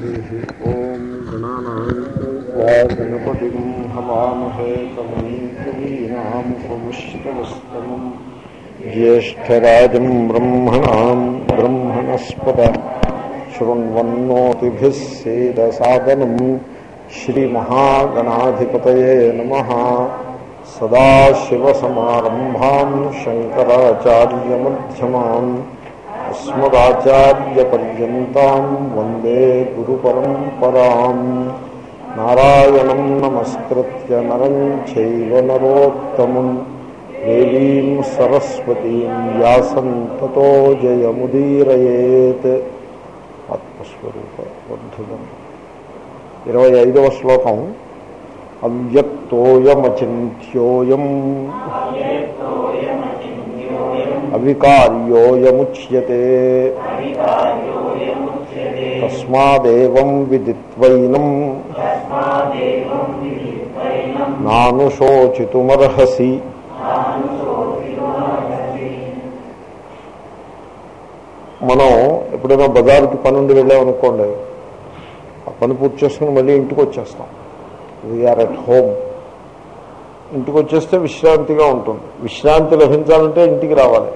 ॐ गणानां गणपतिं हवामहे कविं कवीनामुपमुष्टवस्तमम् ज्येष्ठराजं ब्रह्मणां ब्रह्मणस्पद शृण्वन्नोतिभिः सेदसादनम् श्रीमहागणाधिपतये नमः सदाशिवसमारम्भाम् शङ्कराचार्यमध्यमान् अस्मदाचार्यपर्यन्ताम् वन्दे गुरुपरम्पराम् नारायणम् नमस्कृत्य नरम् चैव नरोत्तमम् देवीम् सरस्वतीम् व्यासम् ततो जयमुदीरयेत् ఆత్మస్వరూప వర్ధులం ఇరవై ఐదవ శ్లోకం అవ్యక్తోయమచింత్యోయం అవికార్యోయముచ్యతే. తస్మాదేవం విదిత్వైనం. నానుశోచితుమర్హసి మనం ఎప్పుడైనా బజారుకి పనుండి వెళ్ళామనుకోండి ఆ పని పూర్తి చేసుకుని మళ్ళీ ఇంటికి వచ్చేస్తాం. వీఆర్ అట్ హోమ్ ఇంటికి వచ్చేస్తే విశ్రాంతిగా ఉంటుంది. విశ్రాంతి లభించాలంటే ఇంటికి రావాలి.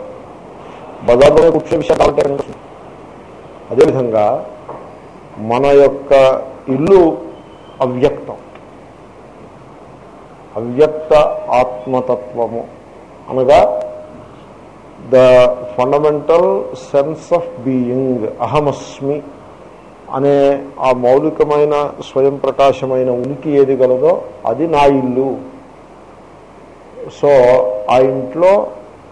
బజార్లో కూర్చునే విషయాలు కావాలంటే అదేవిధంగా మన యొక్క ఇల్లు అవ్యక్తం. అవ్యక్త ఆత్మతత్వము అనగా the fundamental sense of being అహమస్మి అనే ఆ మౌలికమైన స్వయం ప్రకాశమైన ఉనికి ఏది గలదో అది నా ఇల్లు. సో ఆ ఇంట్లో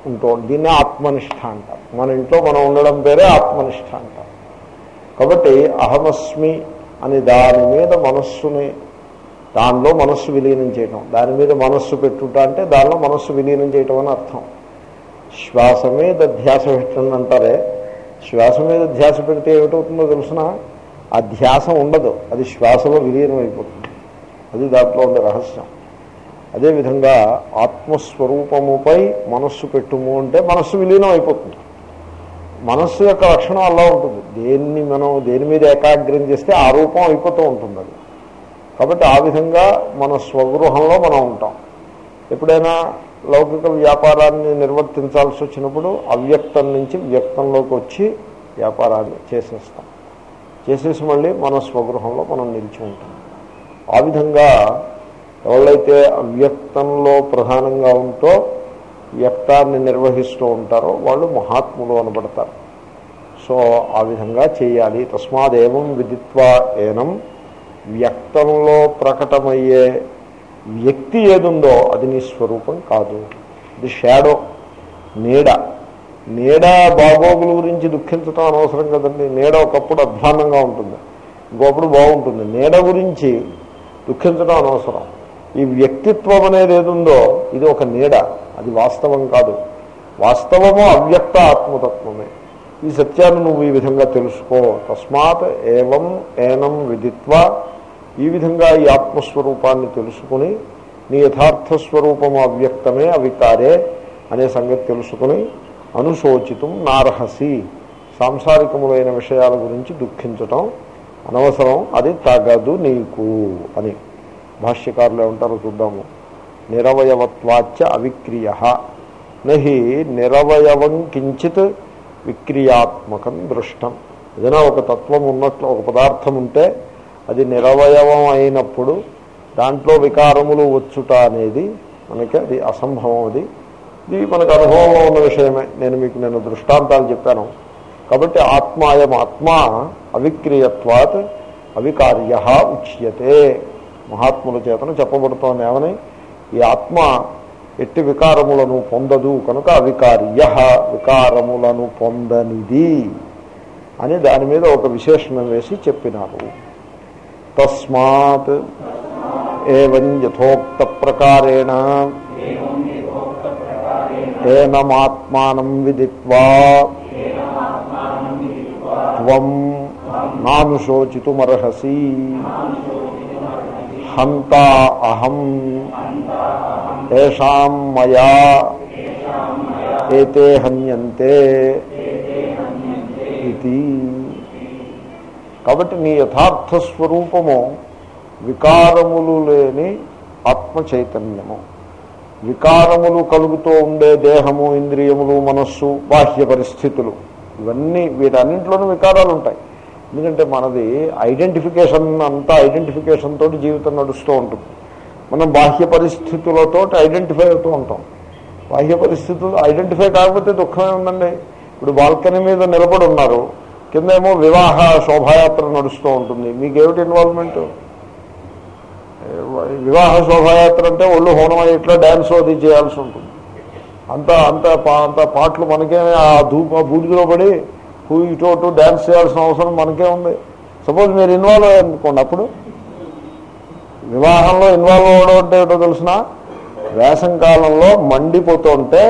ఉంటూ. దీన్నే ఆత్మనిష్ట అంటారు మన ఇంట్లో మనం ఉండడం పేరే ఆత్మనిష్ట అంటారు కాబట్టి అహమస్మి అని దాని మీద మనస్సుని దానిలో మనస్సు విలీనం చేయటం. దాని మీద మనస్సు పెట్టుట అంటే దానిలో మనస్సు విలీనం చేయటం అని అర్థం. శ్వాస మీద ధ్యాస పెట్టండి అంటారే. శ్వాస మీద ధ్యాస పెడితే ఏమిటవుతుందో తెలుసిన? ఆ ధ్యాస ఉండదు. అది శ్వాసలో విలీనం అయిపోతుంది అది దాంట్లో ఉండే రహస్యం. అదేవిధంగా ఆత్మస్వరూపముపై మనస్సు పెట్టుము అంటే మనస్సు విలీనం అయిపోతుంది. మనస్సు యొక్క లక్షణం అలా ఉంటుంది. దేన్ని మనం దేని మీద ఏకాగ్రం చేస్తే ఆ రూపం అయిపోతూ ఉంటుంది అది. కాబట్టి ఆ విధంగా మన స్వగృహంలో మనం ఉంటాం. ఎప్పుడైనా లౌకిక వ్యాపారాన్ని నిర్వర్తించాల్సి వచ్చినప్పుడు అవ్యక్తం నుంచి వ్యక్తంలోకి వచ్చి వ్యాపారాన్ని చేసేస్తాం. చేసేసి మళ్ళీ మన స్వగృహంలో మనం నిలిచి ఉంటాం. ఆ విధంగా ఎవరైతే అవ్యక్తంలో ప్రధానంగా ఉంటో వ్యక్తాన్ని నిర్వహిస్తూ ఉంటారో వాళ్ళు మహాత్ములు అనబడతారు. సో ఆ విధంగా చేయాలి. తస్మాదేవం విదిత్వా ఏనం. వ్యక్తంలో ప్రకటమయ్యే వ్యక్తి ఏదుందో అది నీ స్వరూపం కాదు. ఇది షాడో నీడ. నీడ బాగోగుల గురించి దుఃఖించడం అనవసరం కదండి. నీడ ఒకప్పుడు అధ్వాన్నంగా ఉంటుంది. ఇంకొకప్పుడు బాగుంటుంది. నీడ గురించి దుఃఖించడం అనవసరం. ఈ వ్యక్తిత్వం అనేది ఏదుందో ఇది ఒక నీడ అది వాస్తవం కాదు. వాస్తవము అవ్యక్త ఆత్మతత్వమే. ఈ సత్యాన్ని నువ్వు ఈ విధంగా తెలుసుకో. తస్మాత్ ఏవం ఏనం విదిత్వ. ఈ విధంగా ఈ ఆత్మస్వరూపాన్ని తెలుసుకుని నీ యథార్థ స్వరూపము అవ్యక్తమే అవికారే అనే సంగతి తెలుసుకుని అనుశోచితం నార్హసి. సాంసారికములైన విషయాల గురించి దుఃఖించటం అనవసరం అది తగదు నీకు అని. భాష్యకారులు ఏమంటారో చూద్దాము. నిరవయవత్వాచ అవిక్రియ. నహి నిరవయవం కించిత్ విక్రియాత్మకం దృష్టం. ఏదైనా ఒక తత్వం ఉన్నట్లు ఒక పదార్థం ఉంటే అది నిరవయవం అయినప్పుడు దాంట్లో వికారములు వచ్చుట అనేది మనకి అది అసంభవం అది. ఇది మనకు అనుభవంలో ఉన్న విషయమే. నేను మీకు నేను దృష్టాంతాలు చెప్పాను. కాబట్టి ఆత్మాయం ఆత్మ అవిక్రియత్వాత్ అవికార్య ఉచ్యతే. మహాత్ముల చేతను చెప్పబడుతోంది ఏమని? ఈ ఆత్మ ఎట్టి వికారములను పొందదు కనుక అవికార్య వికారములను పొందనిది అని దాని మీద ఒక విశేషణం వేసి చెప్పినారు. తస్మాత్ ఏవం యథోక్త ప్రకారేణ ఏనమాత్మానం విదిత్వా త్వం నానుశోచితుమర్హసి. హంత అహం తేషాం మయా ఏతే హన్యంతే ఇది. కాబట్టి నీ యథార్థ స్వరూపము వికారములు లేని ఆత్మ చైతన్యము వికారములు కలుగుతూ ఉండే దేహము ఇంద్రియములు మనస్సు బాహ్య పరిస్థితులు ఇవన్నీ వీటన్నింటిలోనూ వికారాలు ఉంటాయి ఎందుకంటే మనది ఐడెంటిఫికేషన్ అంతా ఐడెంటిఫికేషన్ తోటి జీవితం నడుస్తూ ఉంటుంది. మనం బాహ్య పరిస్థితులతో ఐడెంటిఫై అవుతూ ఉంటాం. బాహ్య పరిస్థితులు ఐడెంటిఫై కాకపోతే దుఃఖమే ఉందండి. ఇప్పుడు బాల్కనీ మీద నిలబడి ఉన్నారు. కింద ఏమో వివాహ శోభాయాత్ర నడుస్తూ ఉంటుంది. మీకేమిటి ఇన్వాల్వ్మెంట్ వివాహ శోభాయాత్ర అంటే ఒళ్ళు హోనం ఇట్లా డ్యాన్స్ అది చేయాల్సి ఉంటుంది. అంత అంత పా- అంత పాటలు మనకే ఆ ధూప బూడిదలో పడి ఇటు అటు డ్యాన్స్ చేయాల్సిన అవసరం మనకే ఉంది. సపోజ్ మీరు ఇన్వాల్వ్ అయ్యారనుకోండి అప్పుడు. వివాహంలో ఇన్వాల్వ్ అవ్వడం అంటే ఏంటో తెలిసిన? వేసంకాలంలో మండిపోతుంటే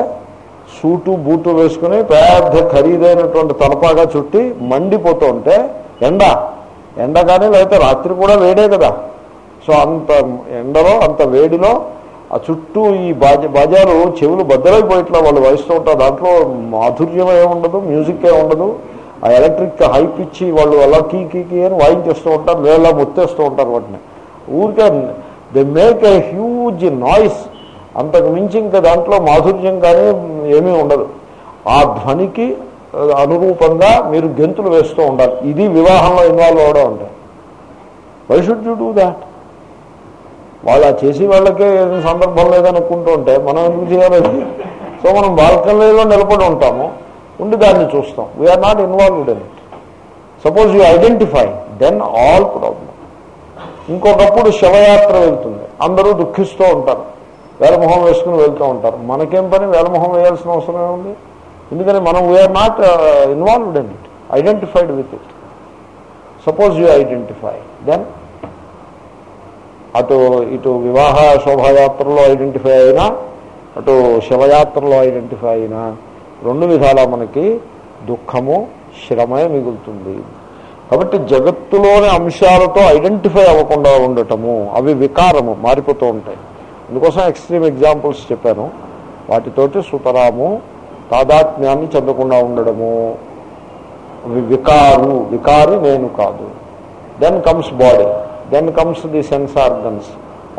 సూటు బూటు వేసుకుని పెద్ద ఖరీదైనటువంటి తలపాగా చుట్టి మండిపోతూ ఉంటే ఎండ. ఎండ కానీ లేకపోతే రాత్రి కూడా వేడే కదా. సో అంత ఎండలో అంత వేడిలో ఆ చుట్టూ ఈ బాజ బాజాలు చెవులు బద్దలైపోయిట్లా వాళ్ళు వాయిస్తూ ఉంటారు. దాంట్లో మాధుర్యం ఏమి ఉండదు మ్యూజిక్ ఏ ఉండదు ఆ ఎలక్ట్రిక్ హై ఇచ్చి వాళ్ళు అలా కీ కీ కీ అని వాయించేస్తూ ఉంటారు వేళ ముత్తేస్తూ ఉంటారు వాటిని. ఊరికే they make a huge noise అంతకు మించి ఇంకా దాంట్లో మాధుర్యం కానీ ఏమీ ఉండదు. ఆ ధ్వనికి అనురూపంగా మీరు గెంతులు వేస్తూ ఉండాలి. ఇది వివాహంలో ఇన్వాల్వ్ అవడం అంటే. Why should you do that వాళ్ళు ఆ చేసి వాళ్ళకే సందర్భం లేదనుకుంటూ ఉంటే మనం ఎందుకు చేయాలి సో మనం బాల్కనీలో నిలబడి ఉంటాము ఉండి దాన్ని చూస్తాం. We are not involved in it suppose you identify then all problem ఇంకొకప్పుడు శవయాత్ర వెళ్తుంది. అందరూ దుఃఖిస్తూ ఉంటారు. వేలమొహం వేసుకుని వెళ్తూ ఉంటారు. మనకేం పని? వేలమొహం వేయాల్సిన అవసరం ఏముంది? ఎందుకని మనం we are not involved in it identified with it suppose you identify then అటు ఇటు వివాహ శోభాయాత్రలో ఐడెంటిఫై అయినా అటు శివయాత్రలో ఐడెంటిఫై అయినా రెండు విధాల మనకి దుఃఖము శ్రమే మిగులుతుంది. కాబట్టి జగత్తులోని అంశాలతో ఐడెంటిఫై అవ్వకుండా ఉండటము అవి వికారము మారిపోతూ ఉంటాయి. అందుకోసం ఎక్స్ట్రీమ్ ఎగ్జాంపుల్స్ చెప్పాను. వాటితోటి సుతరాము తాదాత్మ్యాన్ని చెందకుండా ఉండడము. అవి వికారు వికారి నేను కాదు. Then comes body then comes the sense organs.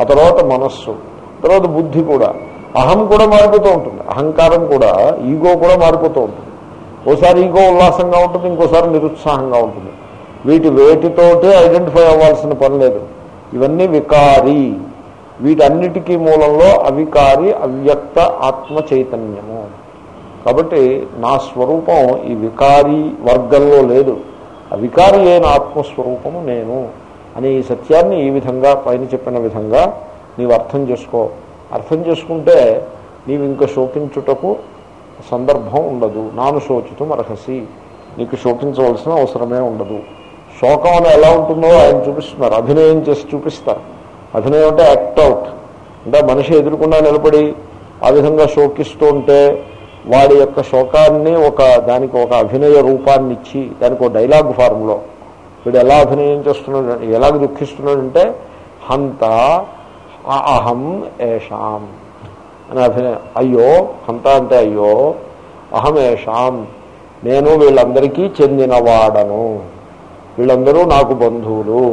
ఆ తర్వాత మనస్సు. తర్వాత బుద్ధి కూడా. అహం కూడా మారిపోతూ ఉంటుంది. అహంకారం కూడా ఈగో కూడా మారిపోతూ ఉంటుంది. ఓసారి ఈగో ఉల్లాసంగా ఉంటుంది ఇంకోసారి నిరుత్సాహంగా ఉంటుంది. వీటి వేటితోటే ఐడెంటిఫై అవ్వాల్సిన పని లేదు. ఇవన్నీ వికారి. వీటన్నిటికీ మూలంలో అవికారి అవ్యక్త ఆత్మ చైతన్యము. కాబట్టి నా స్వరూపం ఈ వికారి వర్గంలో లేదు. అవికారి అయిన ఆత్మస్వరూపము నేను. అనే ఈ సత్యాన్ని ఈ విధంగా పైన చెప్పిన విధంగా నీవు అర్థం చేసుకో. అర్థం చేసుకుంటే నీవు ఇంకా శోకించుటకు సందర్భం ఉండదు. నాను శోచితం అర్హసి. నీకు శోకించవలసిన అవసరమే ఉండదు. శోకం అని ఎలా ఉంటుందో ఆయన చూపిస్తున్నారు. అభినయం చేసి చూపిస్తారు. అభినయం అంటే యాక్ట్ అవుట్. అంటే మనిషి ఎదురుకుండా నిలబడి ఆ విధంగా శోకిస్తూ ఉంటే వాడి యొక్క శోకాన్ని ఒక దానికి ఒక అభినయ రూపాన్ని ఇచ్చి దానికి ఒక డైలాగ్ ఫార్మ్లో వీడు ఎలా అభినయం చేస్తున్నాడు ఎలాగ దుఃఖిస్తున్నాడంటే హంత అహం ఏషాం అని అభినయం. అయ్యో హంత అంటే అయ్యో అహం ఏషాం నేను వీళ్ళందరికీ చెందినవాడను వీళ్ళందరూ నాకు బంధువులు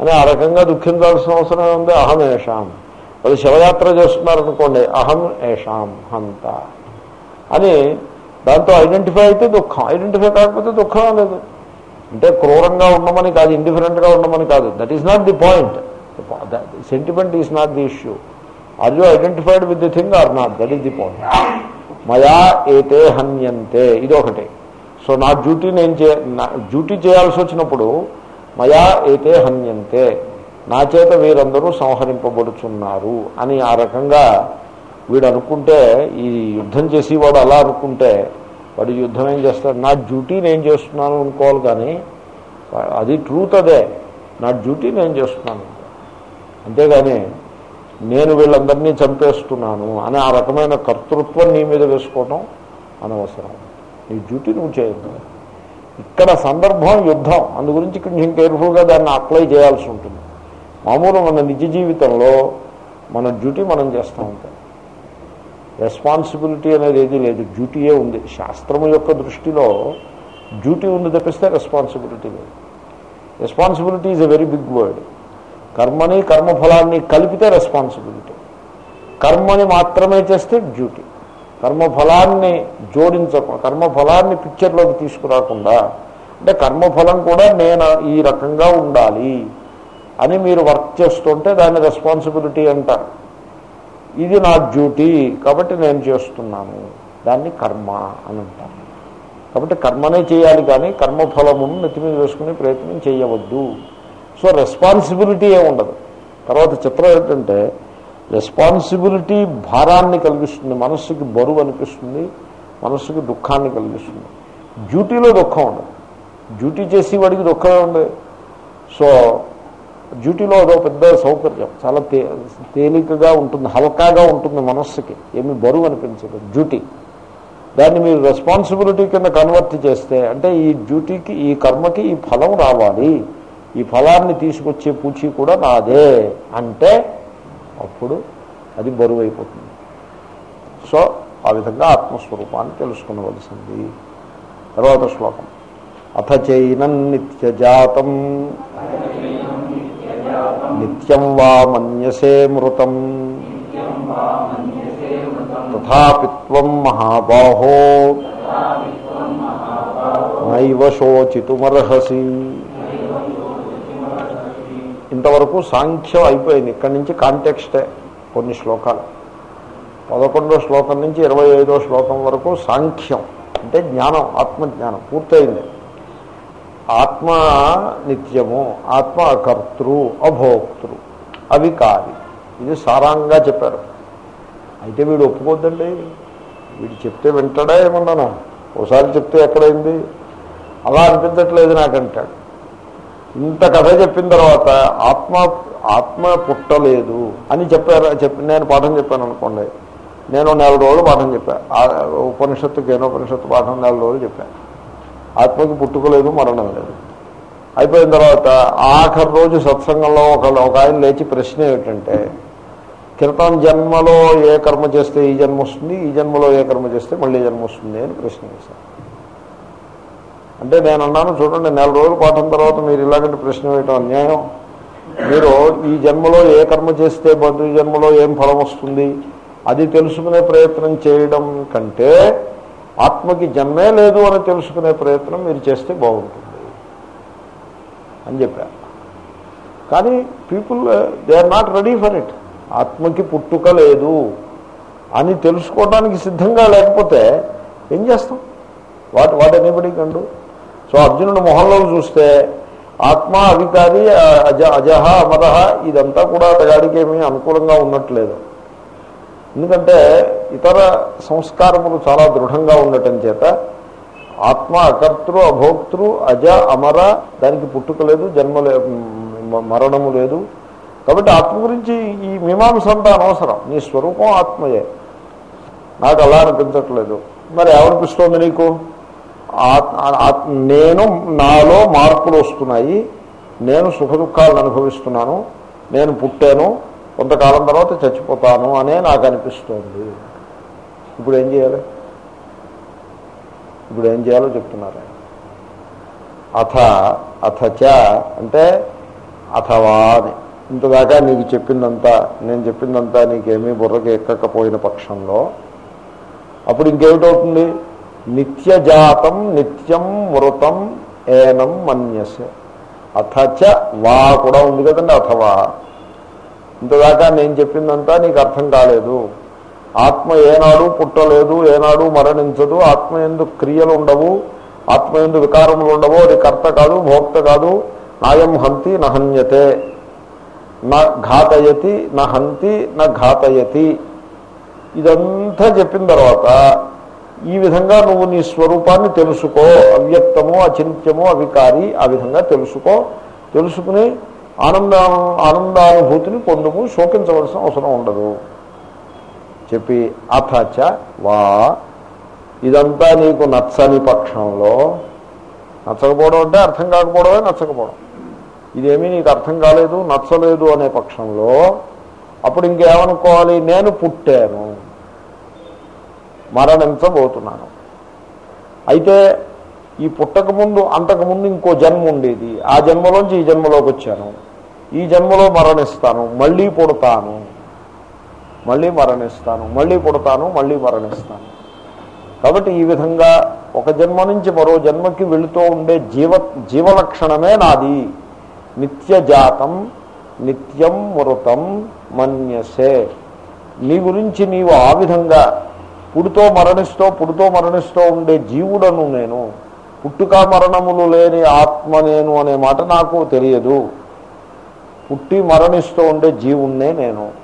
అని ఆ రకంగా దుఃఖించాల్సిన అవసరం ఉంది అహం ఏషాం. వాళ్ళు శివయాత్ర చేస్తున్నారనుకోండి అహం ఏషాం హంత అని దాంతో ఐడెంటిఫై అయితే దుఃఖం. ఐడెంటిఫై కాకపోతే దుఃఖం లేదు అంటే క్రూరంగా ఉండమని కాదు ఇండిఫరెంట్గా ఉండమని కాదు. That is not the point sentiment is not the issue are you identified with the thing are not that is the point మయా ఏతే హన్యంతే ఇది ఒకటి సో నా డ్యూటీ నేను చే నా డ్యూటీ చేయాల్సి వచ్చినప్పుడు మయా ఏతే హన్యంతే. నా చేత వీరందరూ సంహరింపబడుచున్నారు అని ఆ రకంగా వీడు అనుకుంటే ఈ యుద్ధం చేసేవాడు అలా అనుకుంటే వాడు యుద్ధం ఏం చేస్తాడు? నా డ్యూటీ నేను చేస్తున్నాను అనుకోవాలి కానీ అది ట్రూత్ అదే. నా డ్యూటీ నేను చేస్తున్నాను. అంతేగాని నేను వీళ్ళందరినీ చంపేస్తున్నాను అని ఆ రకమైన కర్తృత్వం నీ మీద వేసుకోవటం అనవసరం. నీ డ్యూటీ నువ్వు చేయొద్దు. ఇక్కడ సందర్భం యుద్ధం. అందు గురించి కొంచెం కేర్ఫుల్గా దాన్ని అప్లై చేయాల్సి ఉంటుంది. మామూలు మన నిజ జీవితంలో మన డ్యూటీ మనం చేస్తూ ఉంటాం. రెస్పాన్సిబిలిటీ అనేది ఏది లేదు. డ్యూటీయే ఉంది. శాస్త్రము యొక్క దృష్టిలో డ్యూటీ ఉంది తప్పిస్తే రెస్పాన్సిబిలిటీ లేదు. Responsibility is a very big word కర్మని కర్మఫలాన్ని కలిపితే రెస్పాన్సిబిలిటీ. కర్మని మాత్రమే చేస్తే డ్యూటీ. కర్మఫలాన్ని జోడించకుండా కర్మఫలాన్ని పిక్చర్లోకి తీసుకురాకుండా అంటే కర్మఫలం కూడా నేను ఈ రకంగా ఉండాలి అని మీరు వర్క్ చేస్తుంటే దాన్ని రెస్పాన్సిబిలిటీ అంటారు. ఇది నా డ్యూటీ కాబట్టి నేను చేస్తున్నాను. దాన్ని కర్మ అని అంటారు. కాబట్టి కర్మనే చేయాలి కానీ కర్మఫలమును నెత్తి మీద వేసుకునే ప్రయత్నం చేయవద్దు. సో రెస్పాన్సిబిలిటీ ఏ ఉండదు. తర్వాత చిత్రం ఏంటంటే రెస్పాన్సిబిలిటీ భారాన్ని కలిగిస్తుంది మనస్సుకి బరువు అనిపిస్తుంది మనస్సుకి దుఃఖాన్ని కలిగిస్తుంది. డ్యూటీలో దుఃఖం ఉండదు. డ్యూటీ చేసేవాడికి దుఃఖమే ఉండదు. సో డ్యూటీలో అదో పెద్ద సౌకర్యం. చాలా తే తేలికగా ఉంటుంది హల్కాగా ఉంటుంది మనస్సుకి. ఏమి బరువు అనిపించదు డ్యూటీ. దాన్ని మీరు రెస్పాన్సిబిలిటీ కింద కన్వర్ట్ చేస్తే అంటే ఈ డ్యూటీకి ఈ కర్మకి ఈ ఫలం రావాలి. ఈ ఫలాన్ని తీసుకొచ్చే పూచి కూడా నాదే. అంటే అప్పుడు అది బరువు అయిపోతుంది సో ఆ విధంగా ఆత్మస్వరూపాన్ని తెలుసుకునవలసింది. తర్వాత శ్లోకం. అథ చైనం నిత్యజాతం నిత్యం వా మన్యసే మృతం. తథాపిత్వం మహాబాహో. నైవ శోచితుమర్హసి. ఇంతవరకు సాంఖ్యం అయిపోయింది. ఇక్కడి నుంచి కాంటెక్స్టే కొన్ని శ్లోకాలు. పదకొండో శ్లోకం నుంచి ఇరవై ఐదో శ్లోకం వరకు సాంఖ్యం అంటే జ్ఞానం ఆత్మజ్ఞానం పూర్తయింది. ఆత్మ నిత్యము ఆత్మ అకర్తృ అభోక్తృ అవి కాది ఇది సారాంగా చెప్పారు. అయితే వీడు ఒప్పుకోద్దండి. వీడు చెప్తే వింటాడా ఏమన్నాను? ఒకసారి చెప్తే ఎక్కడైంది? అలా అనిపించట్లేదు నాకంటాడు. ఇంత కథ చెప్పిన తర్వాత ఆత్మ ఆత్మ పుట్టలేదు అని చెప్పారు చెప్పి నేను పాఠం చెప్పాను అనుకోండి. నేను నెల రోజులు పాఠం చెప్పాను ఆ ఉపనిషత్తు కేనోపనిషత్తు పాఠం నెల రోజులు చెప్పాను ఆత్మకి పుట్టుకోలేదు మరణం లేదు. అయిపోయిన తర్వాత ఆఖరి రోజు సత్సంగంలో ఒక ఒక ఆయన లేచి ప్రశ్న ఏమిటంటే క్రితం జన్మలో ఏ కర్మ చేస్తే ఈ జన్మ వస్తుంది ఈ జన్మలో ఏ కర్మ చేస్తే మళ్ళీ జన్మ వస్తుంది అని ప్రశ్న చేశాను అంటే నేను అన్నాను చూడండి నెల రోజులు పాఠం తర్వాత మీరు ఇలాగంటే ప్రశ్న వేయటం అన్యాయం. మీరు ఈ జన్మలో ఏ కర్మ చేస్తే బంధు జన్మలో ఏం ఫలం వస్తుంది? అది తెలుసుకునే ప్రయత్నం చేయడం కంటే ఆత్మకి జన్మే లేదు అని తెలుసుకునే ప్రయత్నం మీరు చేస్తే బాగుంటుంది అని చెప్పారు. కానీ people they are not ready for it ఆత్మకి పుట్టుక లేదు అని తెలుసుకోవడానికి సిద్ధంగా లేకపోతే ఏం చేస్తాం? What what anybody can do so అర్జునుడు మొహంలో చూస్తే ఆత్మ అవికారి అజ అజహ అమరహ ఇదంతా కూడా అతగాడికి ఏమీ అనుకూలంగా ఉన్నట్లేదు. ఎందుకంటే ఇతర సంస్కారములు చాలా దృఢంగా ఉండటం చేత ఆత్మ అకర్తృ అభోక్తృ అజ అమర దానికి పుట్టుక లేదు జన్మ మరణము లేదు. కాబట్టి ఆత్మ గురించి ఈ మీమాంస అంతా అనవసరం. నీ స్వరూపం ఆత్మయే. నాకు అలా అనిపించట్లేదు. మరి ఏమనిపిస్తోంది నీకు? ఆత్- నేను నాలో మార్పులు వస్తున్నాయి. నేను సుఖ దుఃఖాలను అనుభవిస్తున్నాను. నేను పుట్టాను. కొంతకాలం తర్వాత చచ్చిపోతాను అనే నాకు అనిపిస్తోంది. ఇప్పుడు ఏం చేయాలి? ఇప్పుడు ఏం చేయాలో చెప్తున్నారు అథ అథచ అంటే అథవా అని. ఇంతదాకా నీకు చెప్పిందంతా నేను చెప్పిందంతా నీకేమీ బుర్రకి ఎక్కకపోయిన పక్షంలో. అప్పుడు ఇంకేమిటవుతుంది? నిత్యజాతం నిత్యం మృతం ఏనం మన్యసే. అథచ వా కూడా ఉంది కదండి అథవా. ఇంతదాకా నేను చెప్పిందంతా నీకు అర్థం కాలేదు. ఆత్మ ఏనాడు పుట్టలేదు ఏనాడు మరణించదు. ఆత్మ ఎందు క్రియలు ఉండవు ఆత్మ ఎందు వికారములు ఉండవు. అది కర్త కాదు భోక్త కాదు. నాయం హంతి నహన్యతే నా ఘాతయతి నా హంతి నా ఘాతయతి. ఇదంతా చెప్పిన తర్వాత ఈ విధంగా నువ్వు నీ స్వరూపాన్ని తెలుసుకో. అవ్యక్తము అచింత్యము అవికారి ఆ విధంగా తెలుసుకో. తెలుసుకుని ఆనంద ఆనందానుభూతిని పొందుము. శోకించవలసిన అవసరం ఉండదు. చెప్పి అథచ వా. ఇదంతా నీకు నచ్చని పక్షంలో నచ్చకపోవడం అంటే అర్థం కాకపోవడమే నచ్చకపోవడం. ఇదేమీ నీకు అర్థం కాలేదు నచ్చలేదు అనే పక్షంలో అప్పుడు ఇంకేమనుకోవాలి? నేను పుట్టాను. మరణించబోతున్నాను. అయితే ఈ పుట్టకముందు అంతకుముందు ఇంకో జన్మ ఉండేది. ఆ జన్మలోంచి ఈ జన్మలోకి వచ్చాను. ఈ జన్మలో మరణిస్తాను. మళ్ళీ పుడతాను. మళ్ళీ మరణిస్తాను మళ్ళీ పుడతాను మళ్ళీ మరణిస్తాను. కాబట్టి ఈ విధంగా ఒక జన్మ నుంచి మరో జన్మకి వెళుతూ ఉండే జీవ జీవలక్షణమే నాది. నిత్యజాతం నిత్యం మృతం మన్యసే. నీ గురించి నీవు ఆ విధంగా పుడుతో మరణిస్తూ పుడుతో మరణిస్తూ ఉండే జీవుడను నేను. పుట్టుక మరణములు లేని ఆత్మ నేను అనే మాట నాకు తెలియదు. పుట్టి మరణిస్తూ ఉండే జీవుణ్ణే నేను.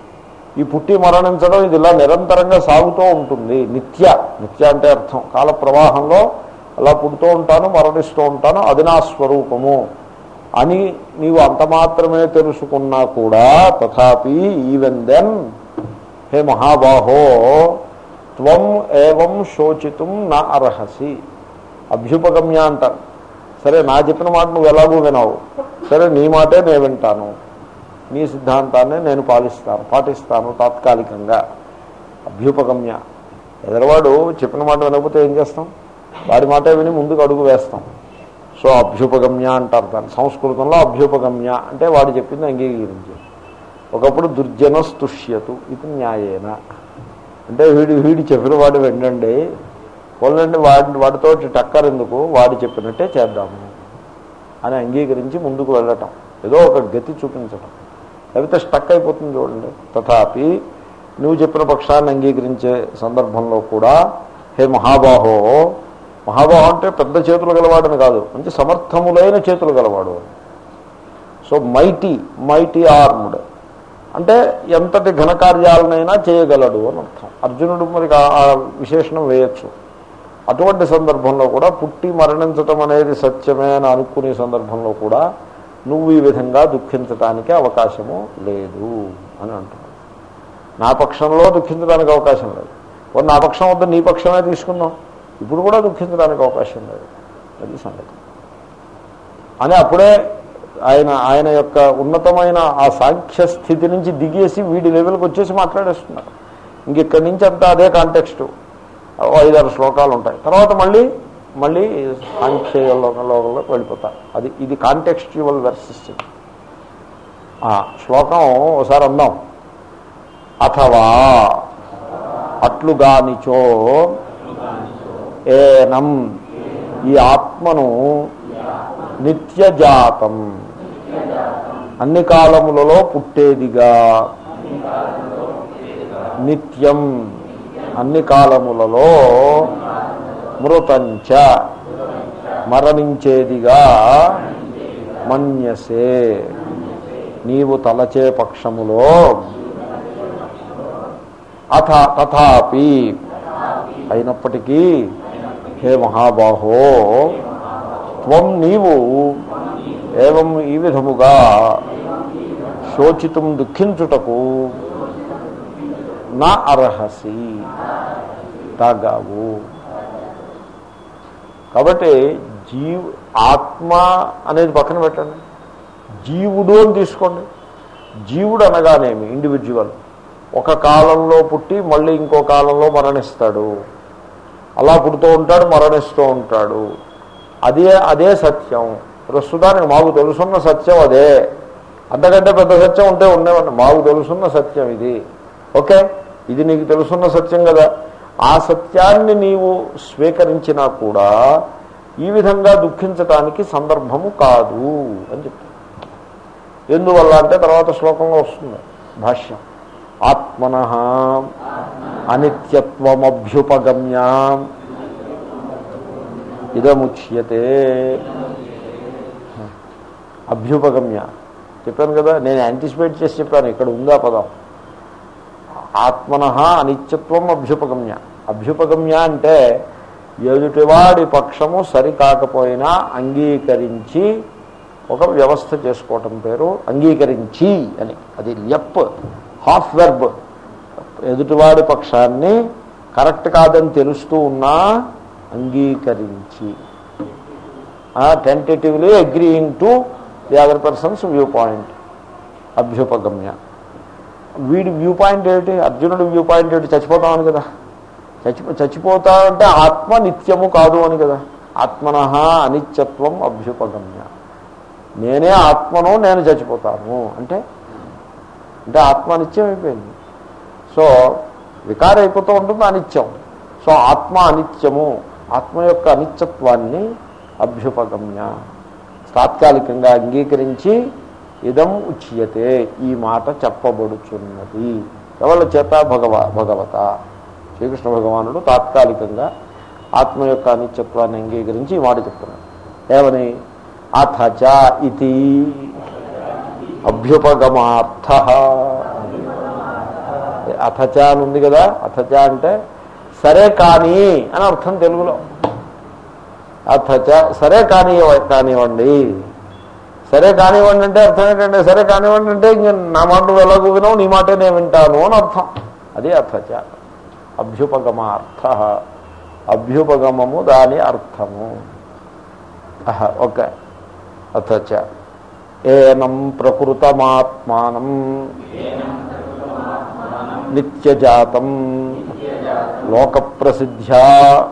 ఈ పుట్టి మరణించడం ఇది ఇలా నిరంతరంగా సాగుతూ ఉంటుంది. నిత్య. నిత్య అంటే అర్థం. కాల ప్రవాహంలో అలా పుడుతూ ఉంటాను మరణిస్తూ ఉంటాను అది నా స్వరూపము అని నీవు అంత మాత్రమే తెలుసుకున్నా కూడా తథాపి ఈవెన్ దెన్ హే మహాబాహో త్వం ఏవం శోచితం నా అర్హసి. అభ్యుపగమ్య అంటారు. సరే నా చెప్పిన మాట నువ్వు ఎలాగూ వినవు. సరే నీ మాటే నేను వింటాను. నీ సిద్ధాంతాన్ని నేను పాలిస్తాను పాటిస్తాను తాత్కాలికంగా. అభ్యుపగమ్య. ఎదరవాడు చెప్పిన మాట వినకపోతే ఏం చేస్తాం? వాడి మాట విని ముందుకు అడుగు వేస్తాం. సో అభ్యుపగమ్య అంటారు దాన్ని. సంస్కృతంలో అభ్యుపగమ్య అంటే వాడు చెప్పింది అంగీకరించి. ఒకప్పుడు దుర్జన స్తుష్యతు ఇది న్యాయేన. అంటే వీడి వీడి చెప్పిన వాడు వెండండి వాళ్ళండి వాడి వాడితో టక్కర్ ఎందుకు వాడు చెప్పినట్టే చేద్దాము అని అంగీకరించి ముందుకు వెళ్ళటం. ఏదో ఒక గతి చూపించటం. లేకపోతే స్టక్ అయిపోతుంది చూడండి. తథాపి నువ్వు చెప్పిన పక్షాన్ని అంగీకరించే సందర్భంలో కూడా హే మహాబాహో మహాబాహు అంటే పెద్ద చేతులు గలవాడని కాదు మంచి సమర్థములైన చేతులు గలవాడు సో మైటీ మైటీ ఆర్మ్డ్ అంటే ఎంతటి ఘనకార్యాలనైనా చేయగలడు అని అర్థం. అర్జునుడు మరి ఆ విశేషణం వేయచ్చు. అటువంటి సందర్భంలో కూడా పుట్టి మరణించటం అనేది సత్యమే అని అనుకునే సందర్భంలో కూడా నువ్వు ఈ విధంగా దుఃఖించటానికి అవకాశము లేదు అని అంటున్నాడు. నా పక్షంలో దుఃఖించడానికి అవకాశం లేదు. ఓ నా పక్షం వద్ద నీ పక్షమే తీసుకుందాం. ఇప్పుడు కూడా దుఃఖించడానికి అవకాశం లేదు. అది సంగతి. అని అప్పుడే ఆయన ఆయన యొక్క ఉన్నతమైన ఆ సాంఖ్య స్థితి నుంచి దిగేసి వీడి లెవెల్కి వచ్చేసి మాట్లాడేస్తున్నారు. ఇంక ఇక్కడి నుంచి అంతా అదే కాంటెక్స్ట్ ఐదారు శ్లోకాలు ఉంటాయి. తర్వాత మళ్ళీ మళ్ళీ సాంఖ్య వెళ్ళిపోతారు అది ఇది కాంటెక్స్చువల్ వెర్సెస్ ఆ శ్లోకం ఒకసారి అందాం. అథవా అట్లుగానిచో ఏనం ఈ ఆత్మను నిత్యజాతం. అన్ని కాలములలో పుట్టేదిగా. నిత్యం అన్ని కాలములలో మృతంచ. మరణించేదిగా మన్యసే. నీవు తలచే పక్షములో అథ తథాపి అయినప్పటికీ హే మహాబాహో త్వం నీవు ఏవం ఈ విధముగా శోచితం దుఃఖించుటకు నా అర్హసి. తాగావు. కాబట్టి జీవ్ ఆత్మ అనేది పక్కన పెట్టండి. జీవుడు అని తీసుకోండి. జీవుడు అనగానేమి? ఇండివిజువల్ ఒక కాలంలో పుట్టి మళ్ళీ ఇంకో కాలంలో మరణిస్తాడు. అలా పుడుతూ ఉంటాడు మరణిస్తూ ఉంటాడు. అదే అదే సత్యం. ప్రస్తుతానికి మాకు తెలుసున్న సత్యం అదే. అంతకంటే పెద్ద సత్యం ఉంటే ఉండేవాడిని. మాకు తెలుసున్న సత్యం ఇది. ఓకే? ఇది నీకు తెలుసున్న సత్యం కదా. ఆ సత్యాన్ని నీవు స్వీకరించినా కూడా ఈ విధంగా దుఃఖించటానికి సందర్భము కాదు అని చెప్తాను ఎందువల్ల అంటే తర్వాత శ్లోకంలో వస్తుంది భాష్యం. ఆత్మన అనిత్యత్వమభ్యుపగమ్య. ఇదముచ్యతే. అభ్యుపగమ్య. చెప్పాను కదా నేను యాంటిసిపేట్ చేసి చెప్పాను ఇక్కడ ఉందా పదం. ఆత్మన అనిత్యత్వం అభ్యుపగమ్య. అభ్యుపగమ్య అంటే ఎదుటివాడి పక్షము సరికాకపోయినా అంగీకరించి ఒక వ్యవస్థ చేసుకోవటం పేరు అంగీకరించి అని. అది లెప్ హాఫ్ వెర్బ్. ఎదుటివాడి పక్షాన్ని కరెక్ట్ కాదని తెలుస్తూ ఉన్నా అంగీకరించి. Tentatively agreeing to the other person's view point అభ్యుపగమ్య. వీడి వ్యూ పాయింట్ ఏమిటి అర్జునుడి వ్యూ పాయింట్ ఏమిటి చచ్చిపోతామని కదా. చచ్చిపో చచ్చిపోతా అంటే ఆత్మ నిత్యము కాదు అని కదా. ఆత్మన అనిత్యత్వం అభ్యుపగమ్య. నేనే ఆత్మను నేను చచ్చిపోతాను. అంటే అంటే ఆత్మ అనిత్యం అయిపోయింది. సో వికారం అయిపోతూ ఉంటుంది అనిత్యం. సో ఆత్మ అనిత్యము. ఆత్మ యొక్క అనిత్యత్వాన్ని అభ్యుపగమ్య. తాత్కాలికంగా అంగీకరించి ఇదం ఉచ్యతే ఈ మాట చెప్పబడుచున్నది. ఎవరి చేత? భగవ భగవత. శ్రీకృష్ణ భగవానుడు తాత్కాలికంగా ఆత్మ యొక్క అనిత్యత్వాన్ని అంగీకరించి ఈ మాట చెప్తున్నాడు. ఏమని? అథచ ఇది అభ్యుపగమార్థ. అథచ అని ఉంది కదా అథచ అంటే సరే కానీ అని అర్థం తెలుగులో. అథచ సరే కానీ కానివ్వండి. సరే కానివ్వండి అంటే అర్థం ఏంటంటే సరే కానివ్వండి అంటే ఇంక నా మాట నువ్వు ఎలాగూ వినవు నీ మాటే నేను వింటాను అని అర్థం. అది అర్థచ. అభ్యుపగమార్థ. అభ్యుపగమము దాని అర్థము. అహ, ఓకే. అథచ ఏనం ప్రకృతమాత్మానం. నిత్యజాతం. లోక ప్రసిద్ధ్యా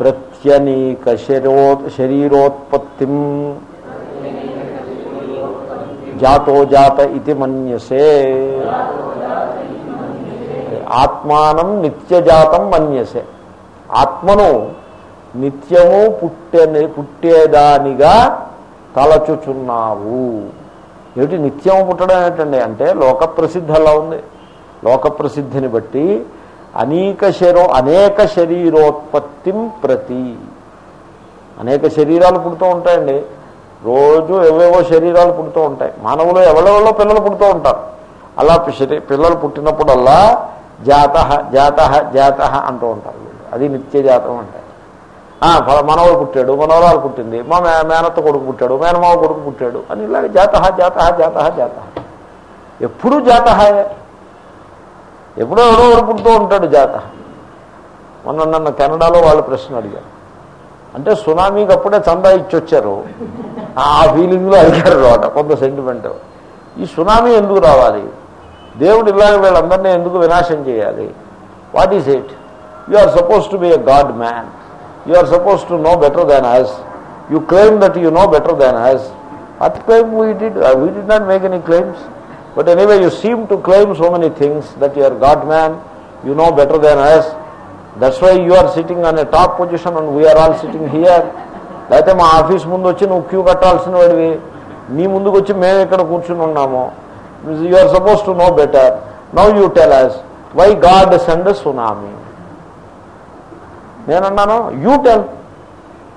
ప్రత్యనీక శరో శరీరోత్పత్తిం. జాతో జాత ఇది మన్యసే. ఆత్మానం నిత్యజాతం మన్యసే. ఆత్మను నిత్యము పుట్టెని పుట్టేదానిగా తలచుచున్నావు. ఏమిటి నిత్యం పుట్టడం ఏంటండి? అంటే లోక ప్రసిద్ధి అలా ఉంది. లోక ప్రసిద్ధిని బట్టి అనేక శరీరం అనేక శరీరోత్పత్తిం ప్రతి. అనేక శరీరాలు పుడుతూ ఉంటాయండి. రోజు ఎవేవో శరీరాలు పుడుతూ ఉంటాయి. మానవులు ఎవరెవరో పిల్లలు పుడుతూ ఉంటారు. అలా శరీ పిల్లలు పుట్టినప్పుడల్లా జాత జాత జాత అంటూ ఉంటారు వీళ్ళు. అది నిత్య జాతం అంటే. ఆ, పుట్టాడు మనవరాలు పుట్టింది మా మే మేనత్త కొడుకు పుట్టాడు మేనమావ కొడుకు పుట్టాడు అని ఇలాగ జాత జాత జాత జాత ఎప్పుడూ జాతహాయే. ఎప్పుడో ఎవడో ఎవరు పుడుతూ ఉంటాడు జాత మొన్న నన్ను కెనడాలో వాళ్ళు ప్రశ్న అడిగారు. అంటే సునామీకి అప్పుడే చందా ఇచ్చొచ్చారు. ఆ ఫీలింగ్లో అడిగారు అనమాట కొంత సెంటిమెంట్ ఈ సునామీ ఎందుకు రావాలి? దేవుడు ఇలాగ వీళ్ళందరినీ ఎందుకు వినాశం చేయాలి? What is it you are suppose to be a god man you are suppose to know better than as you claim that you know better than as at claim we did we did not make any claims but anyway you seem to claim so many things that you are god man you know better than as that's why you are sitting అనే top position and we are all sitting here లేకపోతే మా office ముందు వచ్చి నువ్వు queue కట్టాల్సిన వాడివి. నీ ముందుకు వచ్చి మేము ఇక్కడ కూర్చుని ఉన్నాము. You are suppose to know better now you tell us why god send tsunami నేనన్నాను you tell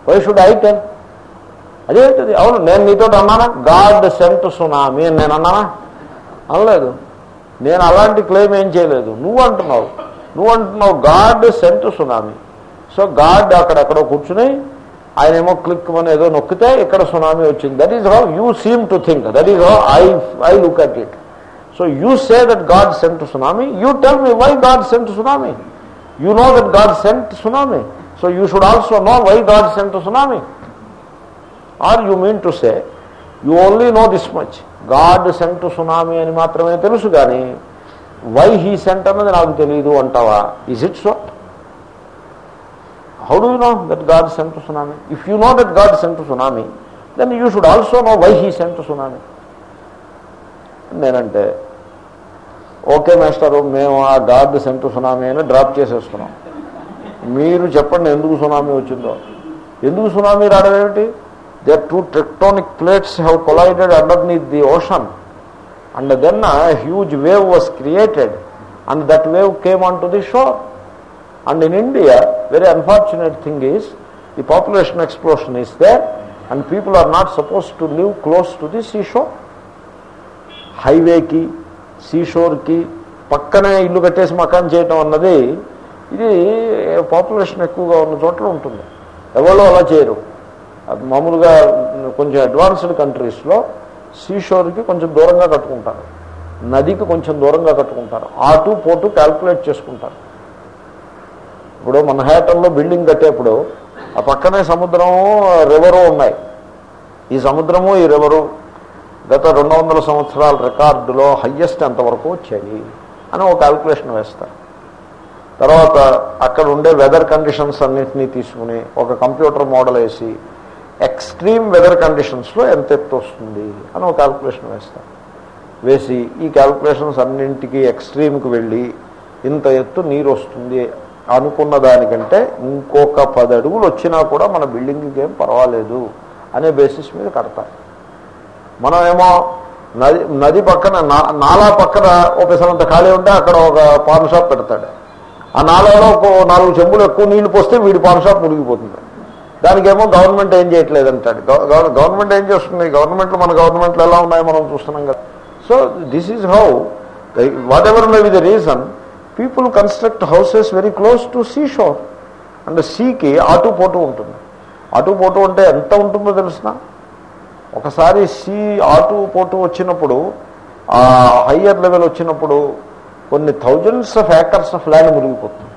why should I tell అదేంటిది అవును నేను నీతో అన్నానా? గాడ్ సెంట్ సునామీ అని నేను అన్నానా అనలేదు. నేను అలాంటి క్లెయిమ్ ఏం చేయలేదు. నువ్వు అంటున్నావు. నువ్వు అంటున్నావు god sent tsunami so god అక్కడెక్కడో కూర్చుని ఆయన ఏమో క్లిక్ అని ఏదో నొక్కితే ఇక్కడ సునామీ వచ్చింది that is how you seem to think that is how I I look at it so you say that god sent tsunami you tell me why god sent tsunami you know that god sent tsunami so you should also know why god sent tsunami are you mean to say you only know this much god sent tsunami అని మాత్రమే తెలుసు కానీ why he cent అన్నది నాకు తెలియదు అంటావా? Is it so how do you know that god sent tsunami if you know that god sent tsunami then you should also know why he sent tsunami నేనంటే okay మేస్టారు మేము ఆ God sent tsunami అని drop చేసేస్తున్నాం. మీరు చెప్పండి ఎందుకు tsunami వచ్చిందో. ఎందుకు సునామీ రావడం ఏమిటి? They two tectonic plates have collided underneath the ocean and then huge wave was created and that wave came on to the shore and in India very unfortunate thing is the population explosion is there and people are not suppose to live close to the sea shore హైవేకి సీషోర్కి పక్కనే ఇల్లు కట్టేసి మకాన్ చేయటం అన్నది ఇది population ఎక్కువగా ఉన్న చోట్ల ఉంటుంది ఎవరో అలా చేయరు మామూలుగా కొంచెం అడ్వాన్స్డ్ కంట్రీస్లో సీషోర్కి కొంచెం దూరంగా కట్టుకుంటారు. నదికి కొంచెం దూరంగా కట్టుకుంటారు. ఆటు పోటు క్యాల్కులేట్ చేసుకుంటారు. ఇప్పుడు మన్హాటన్లో బిల్డింగ్ కట్టేప్పుడు ఆ పక్కనే సముద్రము రివరు ఉన్నాయి. ఈ సముద్రము ఈ రివరు గత రెండు వందల సంవత్సరాల రికార్డులో హయ్యెస్ట్ ఎంతవరకు వచ్చాయి అని ఒక క్యాల్కులేషన్ వేస్తారు. తర్వాత అక్కడ ఉండే వెదర్ కండిషన్స్ అన్నింటినీ తీసుకుని ఒక కంప్యూటర్ మోడల్ వేసి ఎక్స్ట్రీమ్ వెదర్ కండిషన్స్లో ఎంత ఎత్తు వస్తుంది అని ఒక క్యాల్కులేషన్ వేస్తాం. వేసి ఈ క్యాల్కులేషన్స్ అన్నింటికి ఎక్స్ట్రీమ్కి వెళ్ళి ఇంత ఎత్తు నీరు వస్తుంది అనుకున్న దానికంటే ఇంకొక పది అడుగులు వచ్చినా కూడా మన బిల్డింగ్కి ఏం పర్వాలేదు అనే బేసిస్ మీద కడతారు మనమేమో నది నది పక్కన నా- నాలా పక్కన ఒక పిసరంత ఖాళీ ఉంటే అక్కడ ఒక పాన్ షాప్ పెడతాడు. ఆ నాలాలో ఒక నాలుగు చెంబులు ఎక్కువ నీళ్ళు పోస్తే వీడి పాన్ షాప్ మునిగిపోతుంది. దానికేమో గవర్నమెంట్ ఏం చేయట్లేదు అంటాడు. గవర్నమెంట్ ఏం చేస్తుంది? గవర్నమెంట్లు మన గవర్నమెంట్లు ఎలా ఉన్నాయో మనం చూస్తున్నాం కదా. So this is how whatever may be the reason people construct houses very close to sea shore and సీకి అటు పోటు ఉంటుంది. అటు పోటు అంటే ఎంత ఉంటుందో తెలుసిన? ఒకసారి సీ ఆటు పోటు వచ్చినప్పుడు ఆ హయ్యర్ లెవెల్ వచ్చినప్పుడు కొన్ని thousands of acres of land మురిగిపోతుంది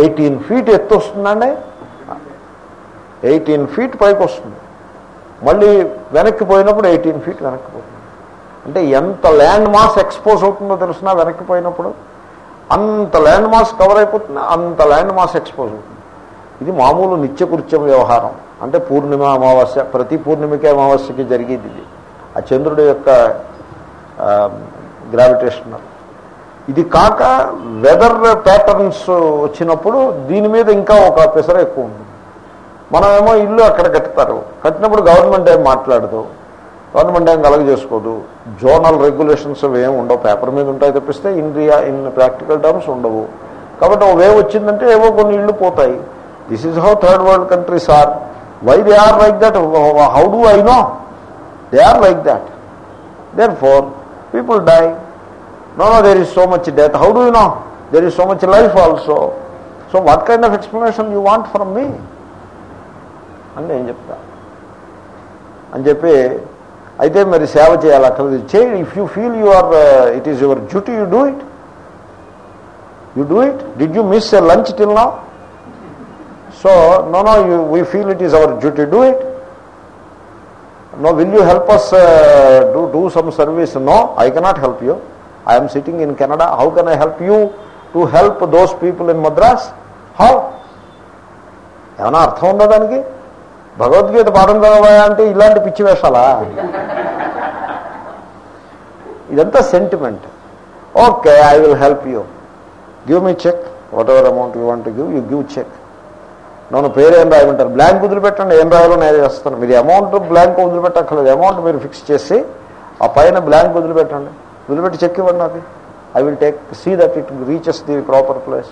eighteen feet ఎత్తు వస్తుందండి ఎయిటీన్ ఫీట్ పైకి వస్తుంది మళ్ళీ వెనక్కి పోయినప్పుడు ఎయిటీన్ ఫీట్ వెనక్కి పోతుంది అంటే ఎంత ల్యాండ్ మాస్ ఎక్స్పోజ్ అవుతుందో తెలిసినా వెనక్కి పోయినప్పుడు? అంత ల్యాండ్ మాస్ కవర్ అయిపోతుంది అంత ల్యాండ్ మాస్ ఎక్స్పోజ్ అవుతుంది. ఇది మామూలు నిత్యకృత్యం వ్యవహారం. అంటే పూర్ణిమ అమావాస్య ప్రతి పూర్ణిమకి అమావాస్యకి జరిగేది ఇది. ఆ చంద్రుడి యొక్క గ్రావిటేషనల్. ఇది కాక వెదర్ ప్యాటర్న్స్ వచ్చినప్పుడు దీని మీద ఇంకా ఒక పెసర ఎక్కువ ఉంది మనమేమో ఇల్లు అక్కడ కట్టుతారు. కట్టినప్పుడు గవర్నమెంట్ ఏం మాట్లాడదు. గవర్నమెంట్ ఏం కలగ చేసుకోదు జోనల్ రెగ్యులేషన్స్ ఏమి ఉండవు. పేపర్ మీద ఉంటాయి తప్పిస్తే ఇన్ రియా ఇన్ ప్రాక్టికల్ టర్మ్స్ ఉండవు. కాబట్టి ఒక వేవ్ వచ్చిందంటే ఏవో కొన్ని ఇళ్ళు పోతాయి. This is how third world countries are why they are like that how do I know they are like that there four people die no no there is so much death how do you know there is so much life also so what kind of explanation you want from me అని నేను చెప్తా. అని చెప్పి అయితే మరి సేవ చేయాలి? అక్కడ చేయండి if you feel you are it is your duty you do it you do it did you miss a lunch till నా so no no you we feel it is our duty do it no will you help us do do some service no I cannot help you I'm sitting in Canada how can I help you to help those people in Madras how ఏమైనా అర్థం ఉందా దానికి? భగవద్గీత పాఠం చదవయా అంటే ఇలాంటి పిచ్చి వేషాలా? ఇదంతా sentiment okay I will help you give me cheque whatever amount you want give you give cheque నన్ను పేరు రాయమంటారు? బ్లాంక్ వదిలిపెట్టండి ఏం రాయాలో నేను చేస్తాను. మీరు అమౌంట్ బ్లాంక్ వదిలిపెట్టక్కర్లేదు అమౌంట్ మీరు ఫిక్స్ చేసి ఆ పైన బ్లాంక్ వదిలిపెట్టండి వదిలిపెట్టి చెక్ ఇవ్వండి నాకు? I will take see that it reaches the proper place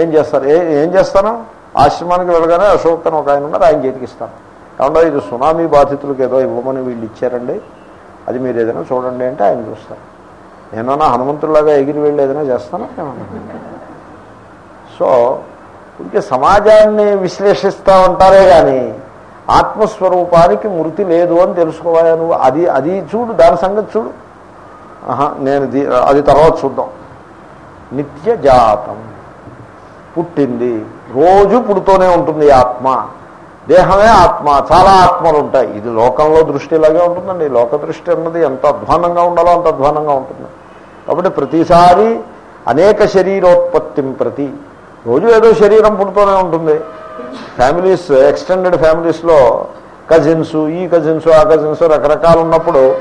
ఏం చేస్తారు? ఏ ఏం చేస్తాను? ఆశ్రమానికి వెళ్ళగానే అశోక్ అని ఒక ఆయన ఉన్నారు ఆయన చేతికి ఇస్తాను. ఏమన్నా ఇది సునామీ బాధితులకు ఏదో ఇవ్వమని వీళ్ళు ఇచ్చారండి. అది మీరు ఏదైనా చూడండి అంటే ఆయన చూస్తారు. నేనన్నా హనుమంతుల్లాగా ఎగిరి వెళ్ళి ఏదైనా చేస్తానా? ఏమన్నా? సో ఇంకే సమాజాన్ని విశ్లేషిస్తూ ఉంటారే కానీ ఆత్మస్వరూపానికి మృతి లేదు అని తెలుసుకోవాలి నువ్వు. అది అది చూడు దాని సంగతి చూడు. నేను అది తర్వాత చూద్దాం. నిత్య జాతం పుట్టింది. రోజు పుడుతూనే ఉంటుంది ఈ ఆత్మ. దేహమే ఆత్మ. చాలా ఆత్మలు ఉంటాయి. ఇది లోకంలో దృష్టి ఇలాగే ఉంటుందండి. లోక దృష్టి అన్నది ఎంత అధ్వానంగా ఉండాలో అంత అధ్వానంగా ఉంటుంది. కాబట్టి ప్రతిసారి అనేక శరీరోత్పత్తిం ప్రతి. రోజు ఏదో శరీరం పుడుతూనే ఉంటుంది. ఫ్యామిలీస్ ఎక్స్టెండెడ్ ఫ్యామిలీస్లో కజిన్స్ ఈ కజిన్స్ ఆ కజిన్స్ రకరకాలు ఉన్నప్పుడు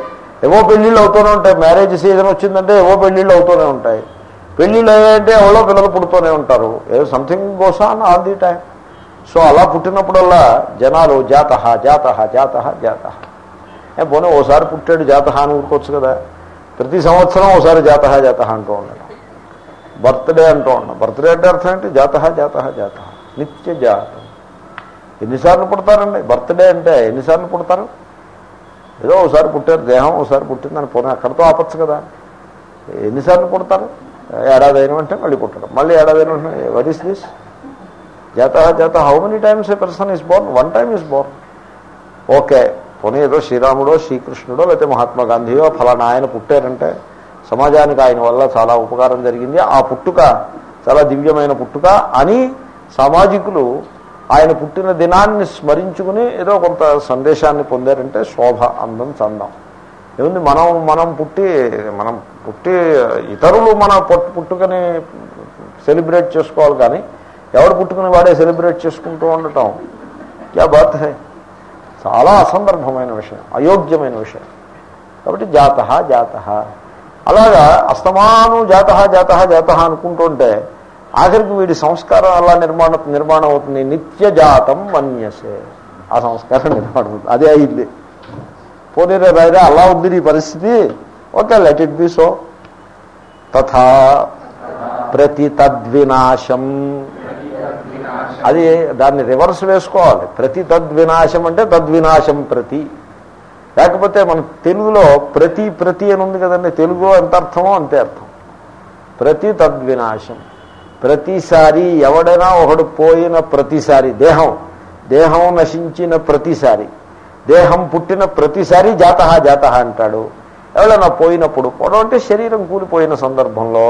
ఏవో పెళ్ళిళ్ళు అవుతూనే ఉంటాయి. మ్యారేజ్ సీజన్ వచ్చిందంటే ఏవో పెళ్ళిళ్ళు అవుతూనే ఉంటాయి. పెళ్ళిళ్ళు అయ్యాయంటే ఎవరో పిల్లలు పుడుతూనే ఉంటారు. ఏ సంథింగ్ కోసం ఆల్ ది టైం సో అలా పుట్టినప్పుడల్లా జనాలు జాత జాత జాత జాత ఏ పోనీ ఓసారి పుట్టాడు జాత అని ఊరుకోవచ్చు కదా. ప్రతి సంవత్సరం ఓసారి జాత జాత అంటూ ఉండాలి బర్త్డే అంటూ ఉన్నాం బర్త్డే అంటే అర్థం ఏంటి? జాత జాత జాత నిత్య జాతం ఎన్నిసార్లు పుడతారండి? బర్త్డే అంటే ఎన్నిసార్లు పుడతారు? ఏదో ఒకసారి పుట్టారు దేహం ఒకసారి పుట్టిందని పోనీ అక్కడితో ఆపచ్చు కదా. ఎన్నిసార్లు పుడతారు? ఏడాది అయిన వెంటనే మళ్ళీ పుట్టడం. మళ్ళీ ఏడాది అయిన వెంటనే వట్ ఈస్ దిస్ జాత జాత how many times a person is born one time is born okay పోనీ ఏదో శ్రీరాముడో శ్రీకృష్ణుడో లేకపోతే మహాత్మా గాంధీయో ఫలానా ఆయన పుట్టారంటే సమాజానికి ఆయన వల్ల చాలా ఉపకారం జరిగింది. ఆ పుట్టుక చాలా దివ్యమైన పుట్టుక అని సామాజికులు ఆయన పుట్టిన దినాన్ని స్మరించుకుని ఏదో కొంత సందేశాన్ని పొందారంటే శోభ అందం చందం. ఏముంది మనం మనం పుట్టి మనం పుట్టి ఇతరులు మన పుట్టు పుట్టుకని సెలబ్రేట్ చేసుకోవాలి కానీ ఎవడు పుట్టుకుని వాడే సెలబ్రేట్ చేసుకుంటూ ఉండటం? క్యా బాత్ హై చాలా అసందర్భమైన విషయం అయోగ్యమైన విషయం. కాబట్టి జాత జాత అలాగా అస్తమానం జాత జాత జాత అనుకుంటుంటే ఆఖరికి వీడి సంస్కారం అలా నిర్మాణ నిర్మాణం అవుతుంది. నిత్య జాతం మన్యసే. ఆ సంస్కారం నిర్మాణం అవుతుంది. అదే అయింది. పోనీరే రైరా అలా ఉంది నీ పరిస్థితి? Okay let it be so తథా ప్రతి తద్వినాశం అది దాన్ని రివర్స్ వేసుకోవాలి. ప్రతి తద్వినాశం అంటే తద్వినాశం ప్రతి. లేకపోతే మన తెలుగులో ప్రతి ప్రతి అని ఉంది కదండి. తెలుగులో ఎంత అర్థమో అంతే అర్థం. ప్రతి తద్వినాశం ప్రతిసారి ఎవడైనా ఒకడు పోయిన ప్రతిసారి దేహం దేహం నశించిన ప్రతిసారి దేహం పుట్టిన ప్రతిసారి జాత జాత అంటాడు. ఎవడైనా పోయినప్పుడు పోవడం అంటే శరీరం కూలిపోయిన సందర్భంలో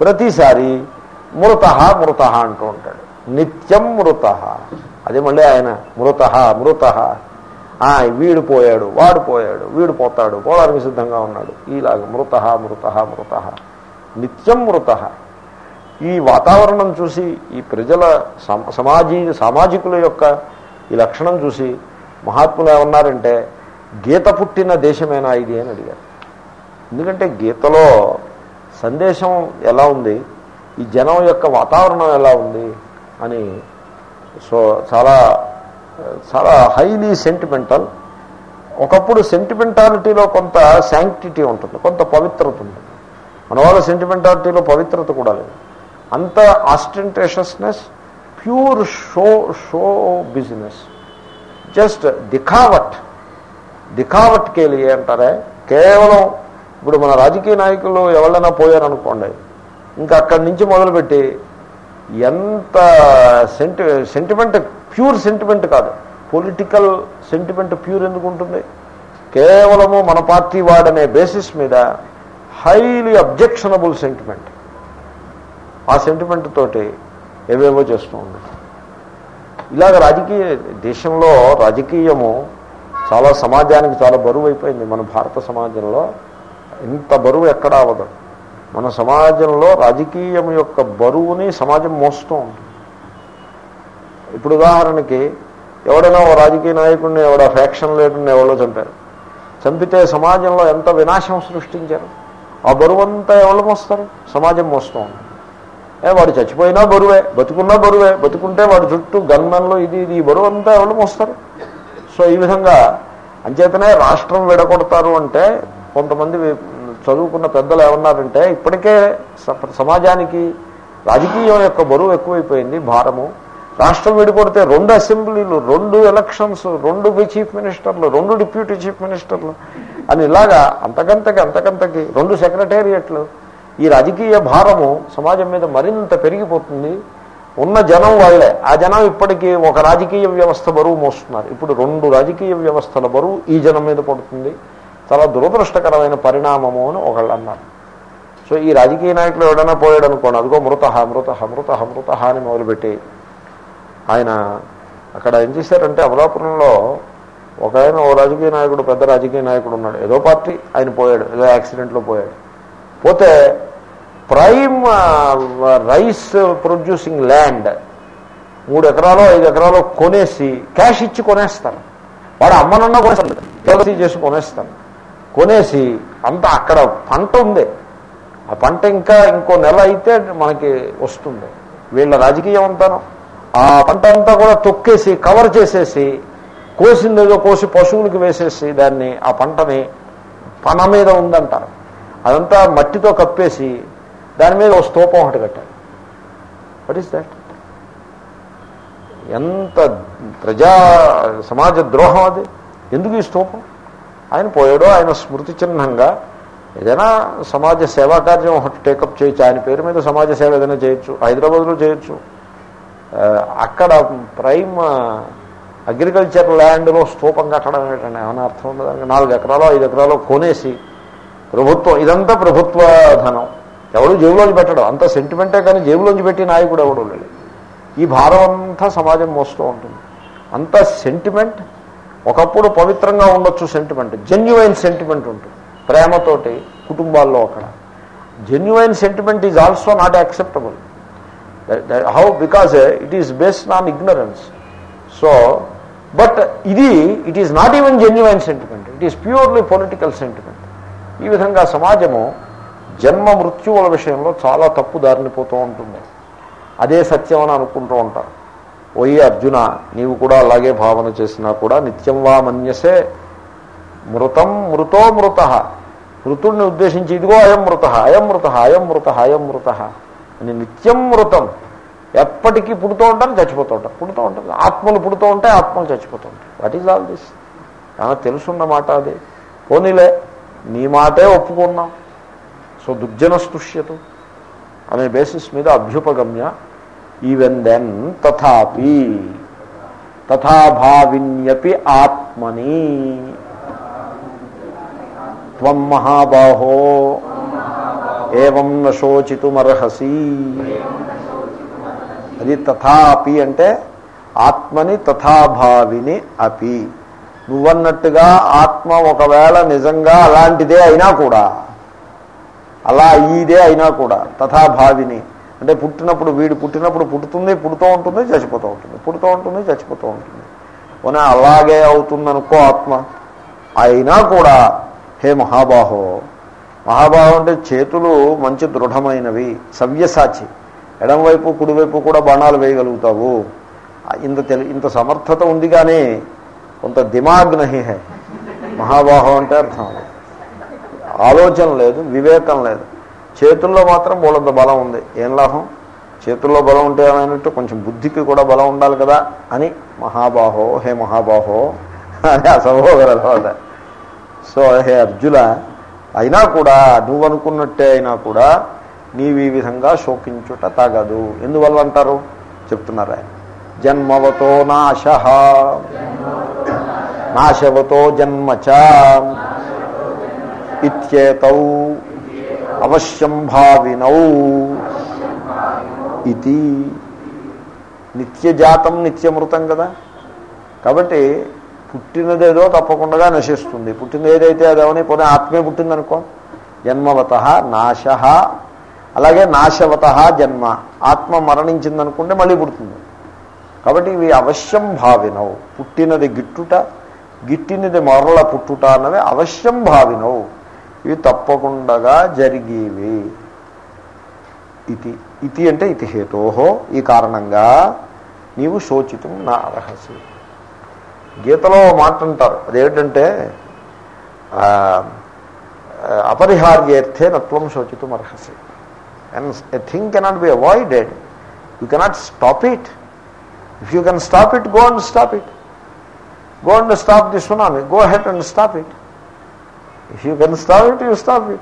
ప్రతిసారి మృత మృత అంటూ ఉంటాడు. నిత్యం మృత అది మళ్ళీ ఆయన మృత మృత వీడు పోయాడు వాడు పోయాడు వీడు పోతాడు పోవడానికి సిద్ధంగా ఉన్నాడు. ఇలాగ మృత మృత మృత నిత్యం మృత ఈ వాతావరణం చూసి ఈ ప్రజల సమాజీ సామాజికుల యొక్క ఈ లక్షణం చూసి మహాత్ములు ఏమన్నారంటే గీత పుట్టిన దేశమేనా ఇది అని అడిగారు. ఎందుకంటే గీతలో సందేశం ఎలా ఉంది ఈ జనం యొక్క వాతావరణం ఎలా ఉంది అని సో చాలా చాలా హైలీ సెంటిమెంటల్ ఒకప్పుడు సెంటిమెంటాలిటీలో కొంత శాంక్టిటీ ఉంటుంది కొంత పవిత్రత ఉంటుంది. మన వాళ్ళ సెంటిమెంటాలిటీలో పవిత్రత కూడా లేదు. అంత ostentatiousness pure show show business just దిఖావట్. దిఖావట్ కేలి అంటారే? కేవలం ఇప్పుడు మన రాజకీయ నాయకులు ఎవరైనా పోయారనుకోండి ఇంకా అక్కడి నుంచి మొదలుపెట్టి ఎంత సెంటి సెంటిమెంట్ ప్యూర్ సెంటిమెంట్ కాదు. పొలిటికల్ సెంటిమెంట్ ప్యూర్ ఎందుకు ఉంటుంది? కేవలము మన పార్టీ వాడనే బేసిస్ మీద హైలీ అబ్జెక్షనబుల్ సెంటిమెంట్ ఆ సెంటిమెంట్ తోటి ఏవేవో చేస్తూ ఉండటం ఇలాగ రాజకీయ దేశంలో రాజకీయము చాలా సమాజానికి చాలా బరువు అయిపోయింది. మన భారత సమాజంలో ఇంత బరువు ఎక్కడ అవ్వదు. మన సమాజంలో రాజకీయం యొక్క బరువుని సమాజం మోస్తూ ఉంటుంది. ఇప్పుడు ఉదాహరణకి ఎవడైనా ఓ రాజకీయ నాయకుడిని ఎవడ ఫ్యాక్షన్ లేకుండా ఎవరో చంపారు. చంపితే సమాజంలో ఎంత వినాశం సృష్టించారు? ఆ బరువంతా ఎవరు మోస్తారు? సమాజం మోస్తూ ఉంటుంది. వాడు చచ్చిపోయినా బరువే బతుకున్నా బరువే బతుకుంటే వాడు చుట్టూ గన్మన్లు ఇది ఇది ఈ బరువు అంతా ఎవరు మోస్తారు. సో ఈ విధంగా అంచేతనే రాష్ట్రం విడగొడతారు అంటే కొంతమంది చదువుకున్న పెద్దలు ఏమన్నారంటే ఇప్పటికే సమాజానికి రాజకీయం యొక్క బరువు ఎక్కువైపోయింది భారము. రాష్ట్రం విడిపడితే రెండు అసెంబ్లీలు రెండు ఎలక్షన్స్ రెండు చీఫ్ మినిస్టర్లు రెండు డిప్యూటీ చీఫ్ మినిస్టర్లు అని ఇలాగా అంతకంతకి అంతకంతకి రెండు సెక్రటేరియట్లు ఈ రాజకీయ భారము సమాజం మీద మరింత పెరిగిపోతుంది. ఉన్న జనం వాళ్ళే. ఆ జనం ఇప్పటికీ ఒక రాజకీయ వ్యవస్థ బరువు మోస్తున్నారు. ఇప్పుడు రెండు రాజకీయ వ్యవస్థల బరువు ఈ జనం మీద పడుతుంది. చాలా దురదృష్టకరమైన పరిణామము అని ఒకళ్ళు అన్నారు. సో ఈ రాజకీయ నాయకులు ఎవడైనా పోయాడు అనుకోండి అదిగో మృత మృత మృత మృత అని మొదలుపెట్టి ఆయన అక్కడ ఏం చేశారంటే అమలాపురంలో ఒక ఆయన ఓ రాజకీయ నాయకుడు పెద్ద రాజకీయ నాయకుడు ఉన్నాడు. ఏదో పార్టీ ఆయన పోయాడు. ఏదో యాక్సిడెంట్లో పోయాడు. పోతే ప్రైమ్ రైస్ ప్రొడ్యూసింగ్ ల్యాండ్ మూడు ఎకరాలు ఐదు ఎకరాలు కొనేసి క్యాష్ ఇచ్చి కొనేస్తాను వాడు అమ్మనన్నా కొనేస్తాను పాలసీ చేసి కొనేస్తాను కొనేసి అంతా అక్కడ పంట ఉంది. ఆ పంట ఇంకా ఇంకో నెల అయితే మనకి వస్తుంది. వీళ్ళ రాజకీయం అంతాను. ఆ పంట అంతా కూడా తొక్కేసి కవర్ చేసేసి కోసిందేదో కోసి పశువులకు వేసేసి దాన్ని ఆ పంటని పన మీద ఉందంటారు. అదంతా మట్టితో కప్పేసి దాని మీద ఒక స్తూపం ఒకటి కట్టారు వాట్ ఈస్ దాట్ ఎంత ప్రజా సమాజ ద్రోహం అది. ఎందుకు ఈ స్తూపం? ఆయన పోయాడో ఆయన స్మృతి చిహ్నంగా ఏదైనా సమాజ సేవా కార్యం ఒకటి టేకప్ చేయొచ్చు. ఆయన పేరు మీద సమాజ సేవ ఏదైనా చేయొచ్చు. హైదరాబాద్లో చేయొచ్చు. అక్కడ ప్రైమ్ అగ్రికల్చర్ ల్యాండ్లో స్తూపం కట్టడం ఏంటంటే ఏమైనా అర్థం ఉండదు నాలుగు ఎకరాలు ఐదు ఎకరాలు కొనేసి ప్రభుత్వం ఇదంతా ప్రభుత్వ ధనం. ఎవడు జేబులోంచి పెట్టడం. అంత సెంటిమెంటే కానీ జేబులోంచి పెట్టి నాయకుడు ఎవడు లేడు. ఈ భారం అంతా సమాజం మోస్తూ ఉంటుంది. అంత సెంటిమెంట్ ఒకప్పుడు పవిత్రంగా ఉండొచ్చు సెంటిమెంట్ జెన్యువైన్ సెంటిమెంట్ ఉంటుంది. ప్రేమతోటి కుటుంబాల్లో అక్కడ. Genuine sentiment is also not acceptable how because it is based on ignorance so but ఇది it is not even genuine sentiment it is purely political sentiment ఈ విధంగా సమాజము జన్మ మృత్యువుల విషయంలో చాలా తప్పు దారిని పోతూ ఉంటుంది. అదే సత్యం అని అనుకుంటూ ఉంటారు. ఓయి అర్జున నీవు కూడా అలాగే భావన చేసినా కూడా నిత్యం వా మన్యసే మృతం మృతో మృత. మృతుడిని ఉద్దేశించి ఇదిగో అయం మృత అయం మృత అయం మృత అయం మృత అని నిత్యం మృతం. ఎప్పటికీ పుడుతూ ఉంటారు చచ్చిపోతూ ఉంటారు. పుడుతూ ఉంటారు. ఆత్మలు పుడుతూ ఉంటాయి ఆత్మలు చచ్చిపోతూ ఉంటాయి. వాట్ ఈజ్ ఆల్ దిస్ ఏమైనా తెలుసున్నమాట అది? పోనీలే. నీ మాటే ఒప్పుకున్నాం. సో దుర్జన స్తుష్యతు అనే బేసిస్ మీద అభ్యుపగమ్య ఈవెన్ దెన్ తథాపి తథాభావిన్యపి ఆత్మని. త్వం మహాబాహో ఏం నశోచితుమర్హసి. అది తథాపి అంటే ఆత్మని తథాభావిని అపి. నువ్వన్నట్టుగా ఆత్మ ఒకవేళ నిజంగా అలాంటిదే అయినా కూడా అలా అయ్యిదే అయినా కూడా తథాభావిని అంటే పుట్టినప్పుడు వీడు పుట్టినప్పుడు పుడుతుంది పుడుతూ ఉంటుంది చచ్చిపోతూ ఉంటుంది పుడుతూ ఉంటుంది చచ్చిపోతూ ఉంటుంది. పోనీ అలాగే అవుతుందనుకో ఆత్మ. అయినా కూడా హే మహాబాహో మహాబాహు అంటే చేతులు మంచి దృఢమైనవి సవ్యసాచి. ఎడంవైపు కుడివైపు కూడా బాణాలు వేయగలుగుతావు. ఇంత తెలి ఇంత సమర్థత ఉంది కానీ కొంత దిమాగ్ నహి హై. మహాబాహం అంటే అర్థం. ఆలోచన లేదు వివేకం లేదు. చేతుల్లో మాత్రం బోలంత బలం ఉంది. ఏం లాభం? చేతుల్లో బలం ఉంటే ఏమైనట్టు కొంచెం బుద్ధికి కూడా బలం ఉండాలి కదా అని మహాబాహో హే మహాబాహో అని అసభోగలవాద సో హే అర్జున అయినా కూడా నువ్వు అనుకున్నట్టే అయినా కూడా నీవు ఈ విధంగా శోకించుట తగదు. ఎందువల్ల అంటారు? చెప్తున్నారు ఆయన. జన్మవతో నాశ. నాశవతో జన్మచ. ఇత్యేతౌ అవశ్యం భావినౌ. ఇది నిత్యజాతం నిత్యమృతం కదా. కాబట్టి పుట్టినదేదో తప్పకుండా నశిస్తుంది. పుట్టినది ఏదైతే అదేమని పోనీ ఆత్మే పుట్టిందనుకో జన్మవత నాశ. అలాగే నాశవత జన్మ. ఆత్మ మరణించిందనుకుంటే మళ్ళీ పుడుతుంది. కాబట్టి ఇవి అవశ్యం భావినవు. పుట్టినది గిట్టుట గిట్టినది మరల పుట్టుట అన్నవి అవశ్యం భావినవు. ఇవి తప్పకుండా జరిగేవి. ఇది ఇది అంటే ఇది హేతోహో ఈ కారణంగా నీవు శోచితం నా అర్హసి. గీతలో మాట అంటారు అదేంటంటే అపరిహార్యేర్థే నత్వం శోచితం అర్హసి. And a thing cannot be avoided you cannot stop it if you can stop it go and stop it go and stop the tsunami go head and stop it If you can stop it, you stop it.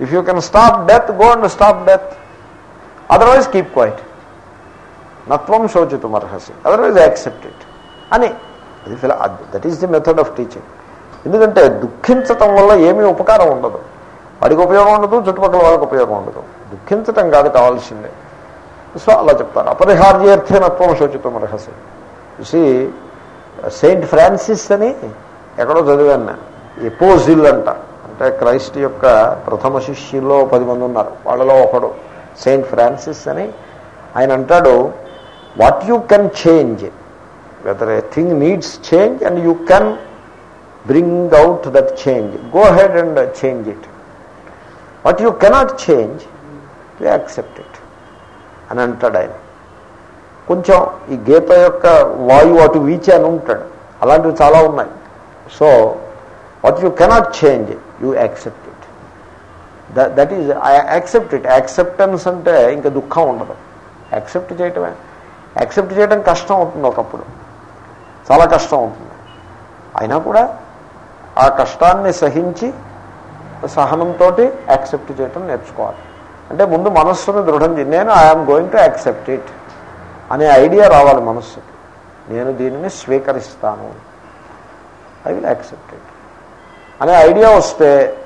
If you can stop death, go and stop death. Otherwise, keep quiet. Natvam shochitum arhasi. Otherwise, accept it. అని అది that is the method of teaching ఎందుకంటే దుఃఖించటం వల్ల ఏమీ ఉపకారం ఉండదు వాడికి ఉపయోగం ఉండదు చుట్టుపక్కల వాళ్ళకి ఉపయోగం ఉండదు దుఃఖించటం కాదు కావాల్సిందే సో అలా చెప్తారు అపరిహార్యార్థే నత్వం శోచితం రహస్యం. చూసి సెయింట్ ఫ్రాన్సిస్ అని ఎక్కడో చదివాను నేను. ఎపోజిల్ అంట. అంటే క్రైస్ట్ యొక్క ప్రథమ శిష్యుల్లో పది మంది ఉన్నారు. వాళ్ళలో ఒకడు సెయింట్ ఫ్రాన్సిస్ అని ఆయన అంటాడు what you can change whether a thing needs change and you can bring out that change go head and change it what you cannot change you accept it అని అంటాడు ఆయన. కొంచెం ఈ గీత యొక్క వాయువు అటు వీచి అని ఉంటాడు. అలాంటివి చాలా ఉన్నాయి. So what you cannot change you accept it that is I accept it acceptance అంటే ఇంకా దుఃఖం ఉండదు. యాక్సెప్ట్ చేయటమే. యాక్సెప్ట్ చేయడం కష్టం అవుతుంది ఒకప్పుడు. చాలా కష్టం అవుతుంది. అయినా కూడా ఆ కష్టాన్ని సహించి సహనంతో యాక్సెప్ట్ చేయటం నేర్చుకోవాలి. అంటే ముందు మనస్సును దృఢం చే- నేను I'm going to accept it అనే ఐడియా రావాలి మనస్సుకి. నేను దీనిని స్వీకరిస్తాను. ఐ విల్ యాక్సెప్ట్ ఇట్ అనే ఐడియా వస్తే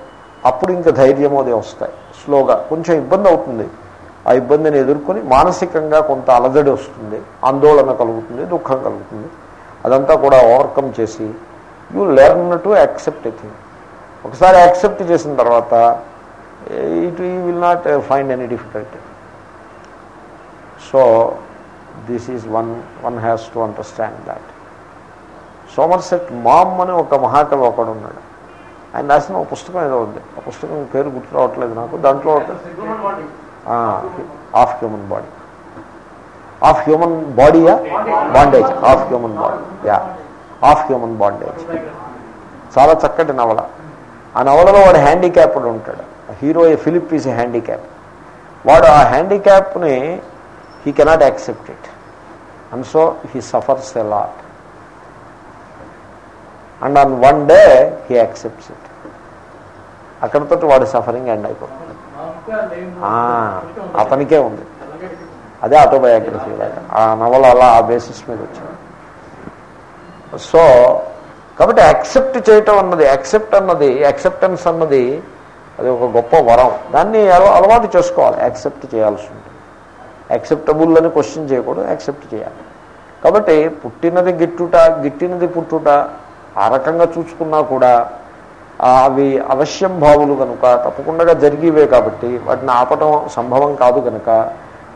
అప్పుడు ఇంకా ధైర్యం అది వస్తాయి. స్లోగా కొంచెం ఇబ్బంది అవుతుంది. ఆ ఇబ్బందిని ఎదుర్కొని మానసికంగా కొంత అలజడి వస్తుంది. ఆందోళన కలుగుతుంది దుఃఖం కలుగుతుంది. అదంతా కూడా ఓవర్కమ్ చేసి you learn to accept a ఒకసారి యాక్సెప్ట్ చేసిన తర్వాత it you will not find any difficulty so this is one one has to understand that Somerset Maugham అని ఒక మహాకవి ఒకడు ఉన్నాడు. ఆయన రాసిన ఒక పుస్తకం ఏదో ఉంది. ఆ పుస్తకం పేరు గుర్తు రావట్లేదు నాకు. దాంట్లో of human body of human బాడీయా bondage of human body యా ఆఫ్ హ్యూమన్ బాండేజ్ చాలా చక్కటి నవల. ఆ నవలలో వాడు హ్యాండిక్యాప్డ్ ఉంటాడు. హీరో ఫిలిప్ ఈజ్ హ్యాండిక్యాప్ వాడు ఆ హ్యాండిక్యాప్ని he cannot accept it and so he suffers a lot and on one day he accepts it అక్కడితో వాడి సఫరింగ్ ఎండ్ అయిపోతుంది ఆ, అతనికే ఉంది. అదే ఆటోబయోగ్రఫీ లాగా. ఆ నవల అలా ఆ బేసిస్ మీద వచ్చింది. సో కాబట్టి యాక్సెప్ట్ చేయటం అన్నది యాక్సెప్ట్ అన్నది యాక్సెప్టెన్స్ అన్నది అది ఒక గొప్ప వరం. దాన్ని అలవాటు చేసుకోవాలి. యాక్సెప్ట్ చేయాల్సి ఉంటుంది. యాక్సెప్టబుల్ అని క్వశ్చన్ చేయకూడదు యాక్సెప్ట్ చేయాలి. కాబట్టి పుట్టినది గిట్టుట గిట్టినది పుట్టుట ఆ రకంగా చూసుకున్నా కూడా అవి అవశ్యం భావులు కనుక తప్పకుండా జరిగేవే కాబట్టి వాటిని ఆపటం సంభవం కాదు కనుక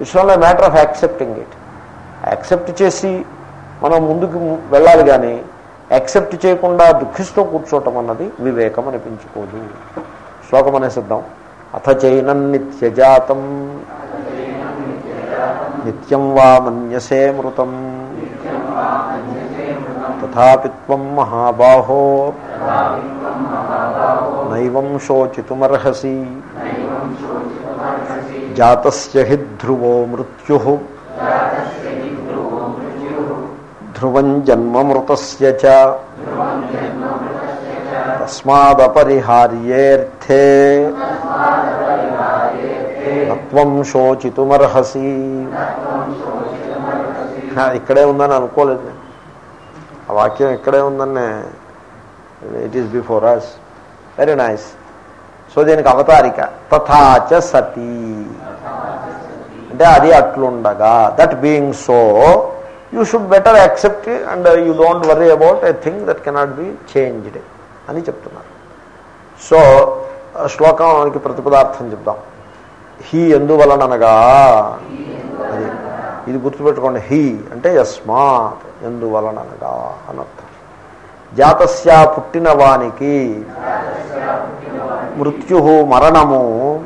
విషయంలో matter of accepting it accept చేసి మనం ముందుకు వెళ్ళాలి కానీ యాక్సెప్ట్ చేయకుండా దుఃఖిస్తూ కూర్చోవటం అన్నది వివేకం అనిపించుకోదు. శ్లోకం అనేసిద్దాం. అథ చైనం నిత్యజాతం. నిత్యం వా మన్యసే మృతం. తథాపిత్వం మహాబాహో. నైవం శోచితుమర్హసి. జాతస్య హి ధ్రువో మృత్యు. ధ్రువం జన్మమృతస్య చ తస్మాదపరిహార్యేర్థే తత్వం శోచితుమర్హసి హా, ఇక్కడే ఉందని అనుకోలేదు నేను ఆ వాక్యం ఇక్కడే ఉందని it is before us very nice so దీనికి అవతారిక తథాచ సతీ అంటే అది అట్లుండగా that being so you should better accept and you don't worry about a thing that cannot be changed అని చెప్తున్నారు. సో శ్లోకానికి ప్రతిపదార్థం చెప్దాం. హీ ఎందువలననగా? అది ఇది గుర్తుపెట్టుకోండి. హీ అంటే యస్మాత్ ఎందువలననగా అనర్థం జాతస్య పుట్టిన వానికి మృత్యు మరణము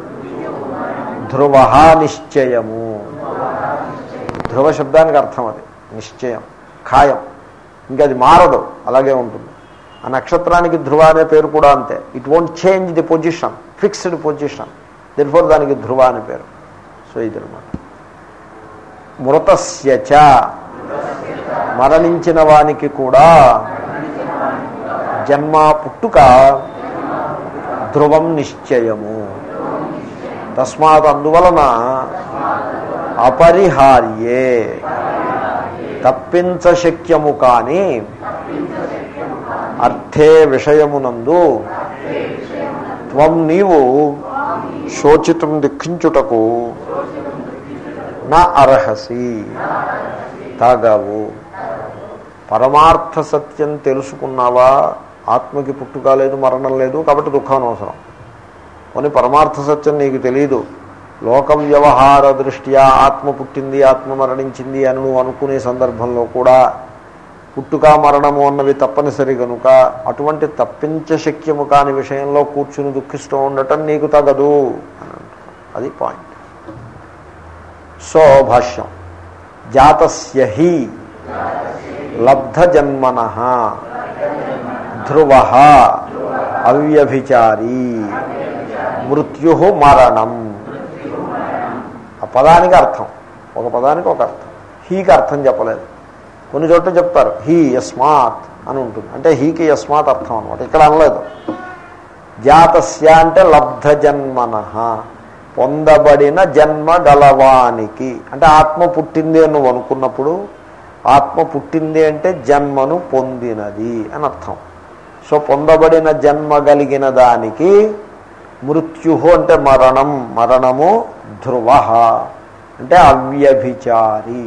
ధ్రువ నిశ్చయము. ధ్రువ శబ్దానికి అర్థం అది. నిశ్చయం. ఖాయం. ఇంకా అది మారదు. అలాగే ఉంటుంది. ఆ నక్షత్రానికి ధ్రువ అనే పేరు కూడా అంతే. It won't change the position fixed position for దానికి ధ్రువ అనే పేరు. సో ఇది అనమాట మరణించిన వానికి కూడా జన్మ పుట్టుక ధ్రువం నిశ్చయము. తస్మాత్ అందువలన అపరిహార్యే. తప్పించశక్యము కానీ అర్థే విషయమునందు త్వం నీవు శోచితం దుఃఖించుటకు నా అర్హసి తాగావు. పరమార్థ సత్యం తెలుసుకున్నావా? ఆత్మకి పుట్టుక లేదు మరణం లేదు కాబట్టి దుఃఖం అవసరం కొన్ని పరమార్థ సత్యం నీకు తెలియదు లోక వ్యవహార దృష్ట్యా ఆత్మ పుట్టింది ఆత్మ మరణించింది అని నువ్వు అనుకునే సందర్భంలో కూడా పుట్టుక మరణము అన్నవి తప్పనిసరి కనుక అటువంటి తప్పించ శక్యము కాని విషయంలో కూర్చుని దుఃఖిస్తూ ఉండటం నీకు తగదు అది పాయింట్. సో భాష్యం. జాతస్య హి లబ్ధజన్మన ధ్రువ అవ్యభిచారీ మృత్యు మరణం. ఆ పదానికి అర్థం. ఒక పదానికి ఒక అర్థం. హీకి అర్థం చెప్పలేదు. కొన్ని చోట్ల చెప్తారు హీ యస్మాత్ అని ఉంటుంది. అంటే హీకి యస్మాత్ అర్థం అనమాట ఇక్కడ అనలేదు. జాతస్య అంటే లబ్ధ జన్మన పొందబడిన జన్మ గలవానికి. అంటే ఆత్మ పుట్టింది అని నువ్వు అనుకున్నప్పుడు ఆత్మ పుట్టింది అంటే జన్మను పొందినది అని అర్థం. సో పొందబడిన జన్మ కలిగిన దానికి మృత్యు అంటే మరణం మరణము ధ్రువ అంటే అవ్యభిచారి.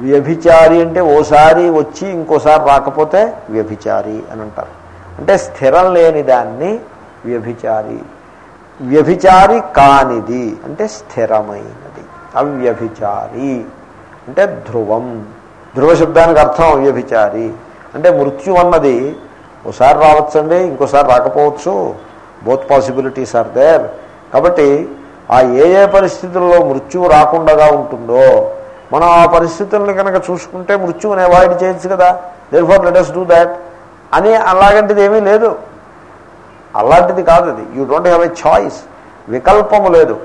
వ్యభిచారి అంటే ఓసారి వచ్చి ఇంకోసారి రాకపోతే వ్యభిచారి అని అంటారు. అంటే స్థిరం లేని దాన్ని వ్యభిచారి. వ్యభిచారి కానిది అంటే స్థిరమైనది. అవ్యభిచారి అంటే ధ్రువం. ధ్రువ శబ్దానికి అర్థం అవ్యభిచారి. అంటే మృత్యు అన్నది ఒకసారి రావచ్చండి ఇంకోసారి రాకపోవచ్చు. Both possibilities are there. కాబట్టి ఆ ఏ ఏ పరిస్థితుల్లో మృత్యువు రాకుండా ఉంటుందో మనం ఆ పరిస్థితుల్ని కనుక చూసుకుంటే మృత్యువుని అవాయిడ్ చేయొచ్చు కదా. Therefore let's do that అని అలాగంటిది ఏమీ లేదు. అలాంటిది కాదు అది. You don't have a choice వికల్పము లేదు.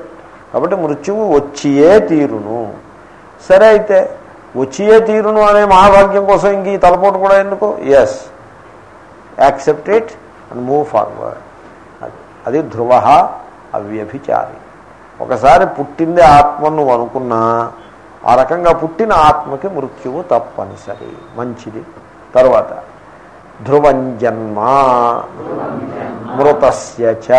కాబట్టి మృత్యువు వచ్చియే తీరును. సరే అయితే వచ్చియే తీరును అనే మహాభాగ్యం కోసం ఇంక ఈ తలపోటు కూడా ఎందుకు? Yes accept it and move forward అది అది ధ్రువ అవ్యభిచారి. ఒకసారి పుట్టిందే ఆత్మ నువ్వు అనుకున్నా ఆ రకంగా పుట్టిన ఆత్మకి మృత్యువు తప్పనిసరి మంచిది. తర్వాత ధ్రువం జన్మ మృతస్య చ.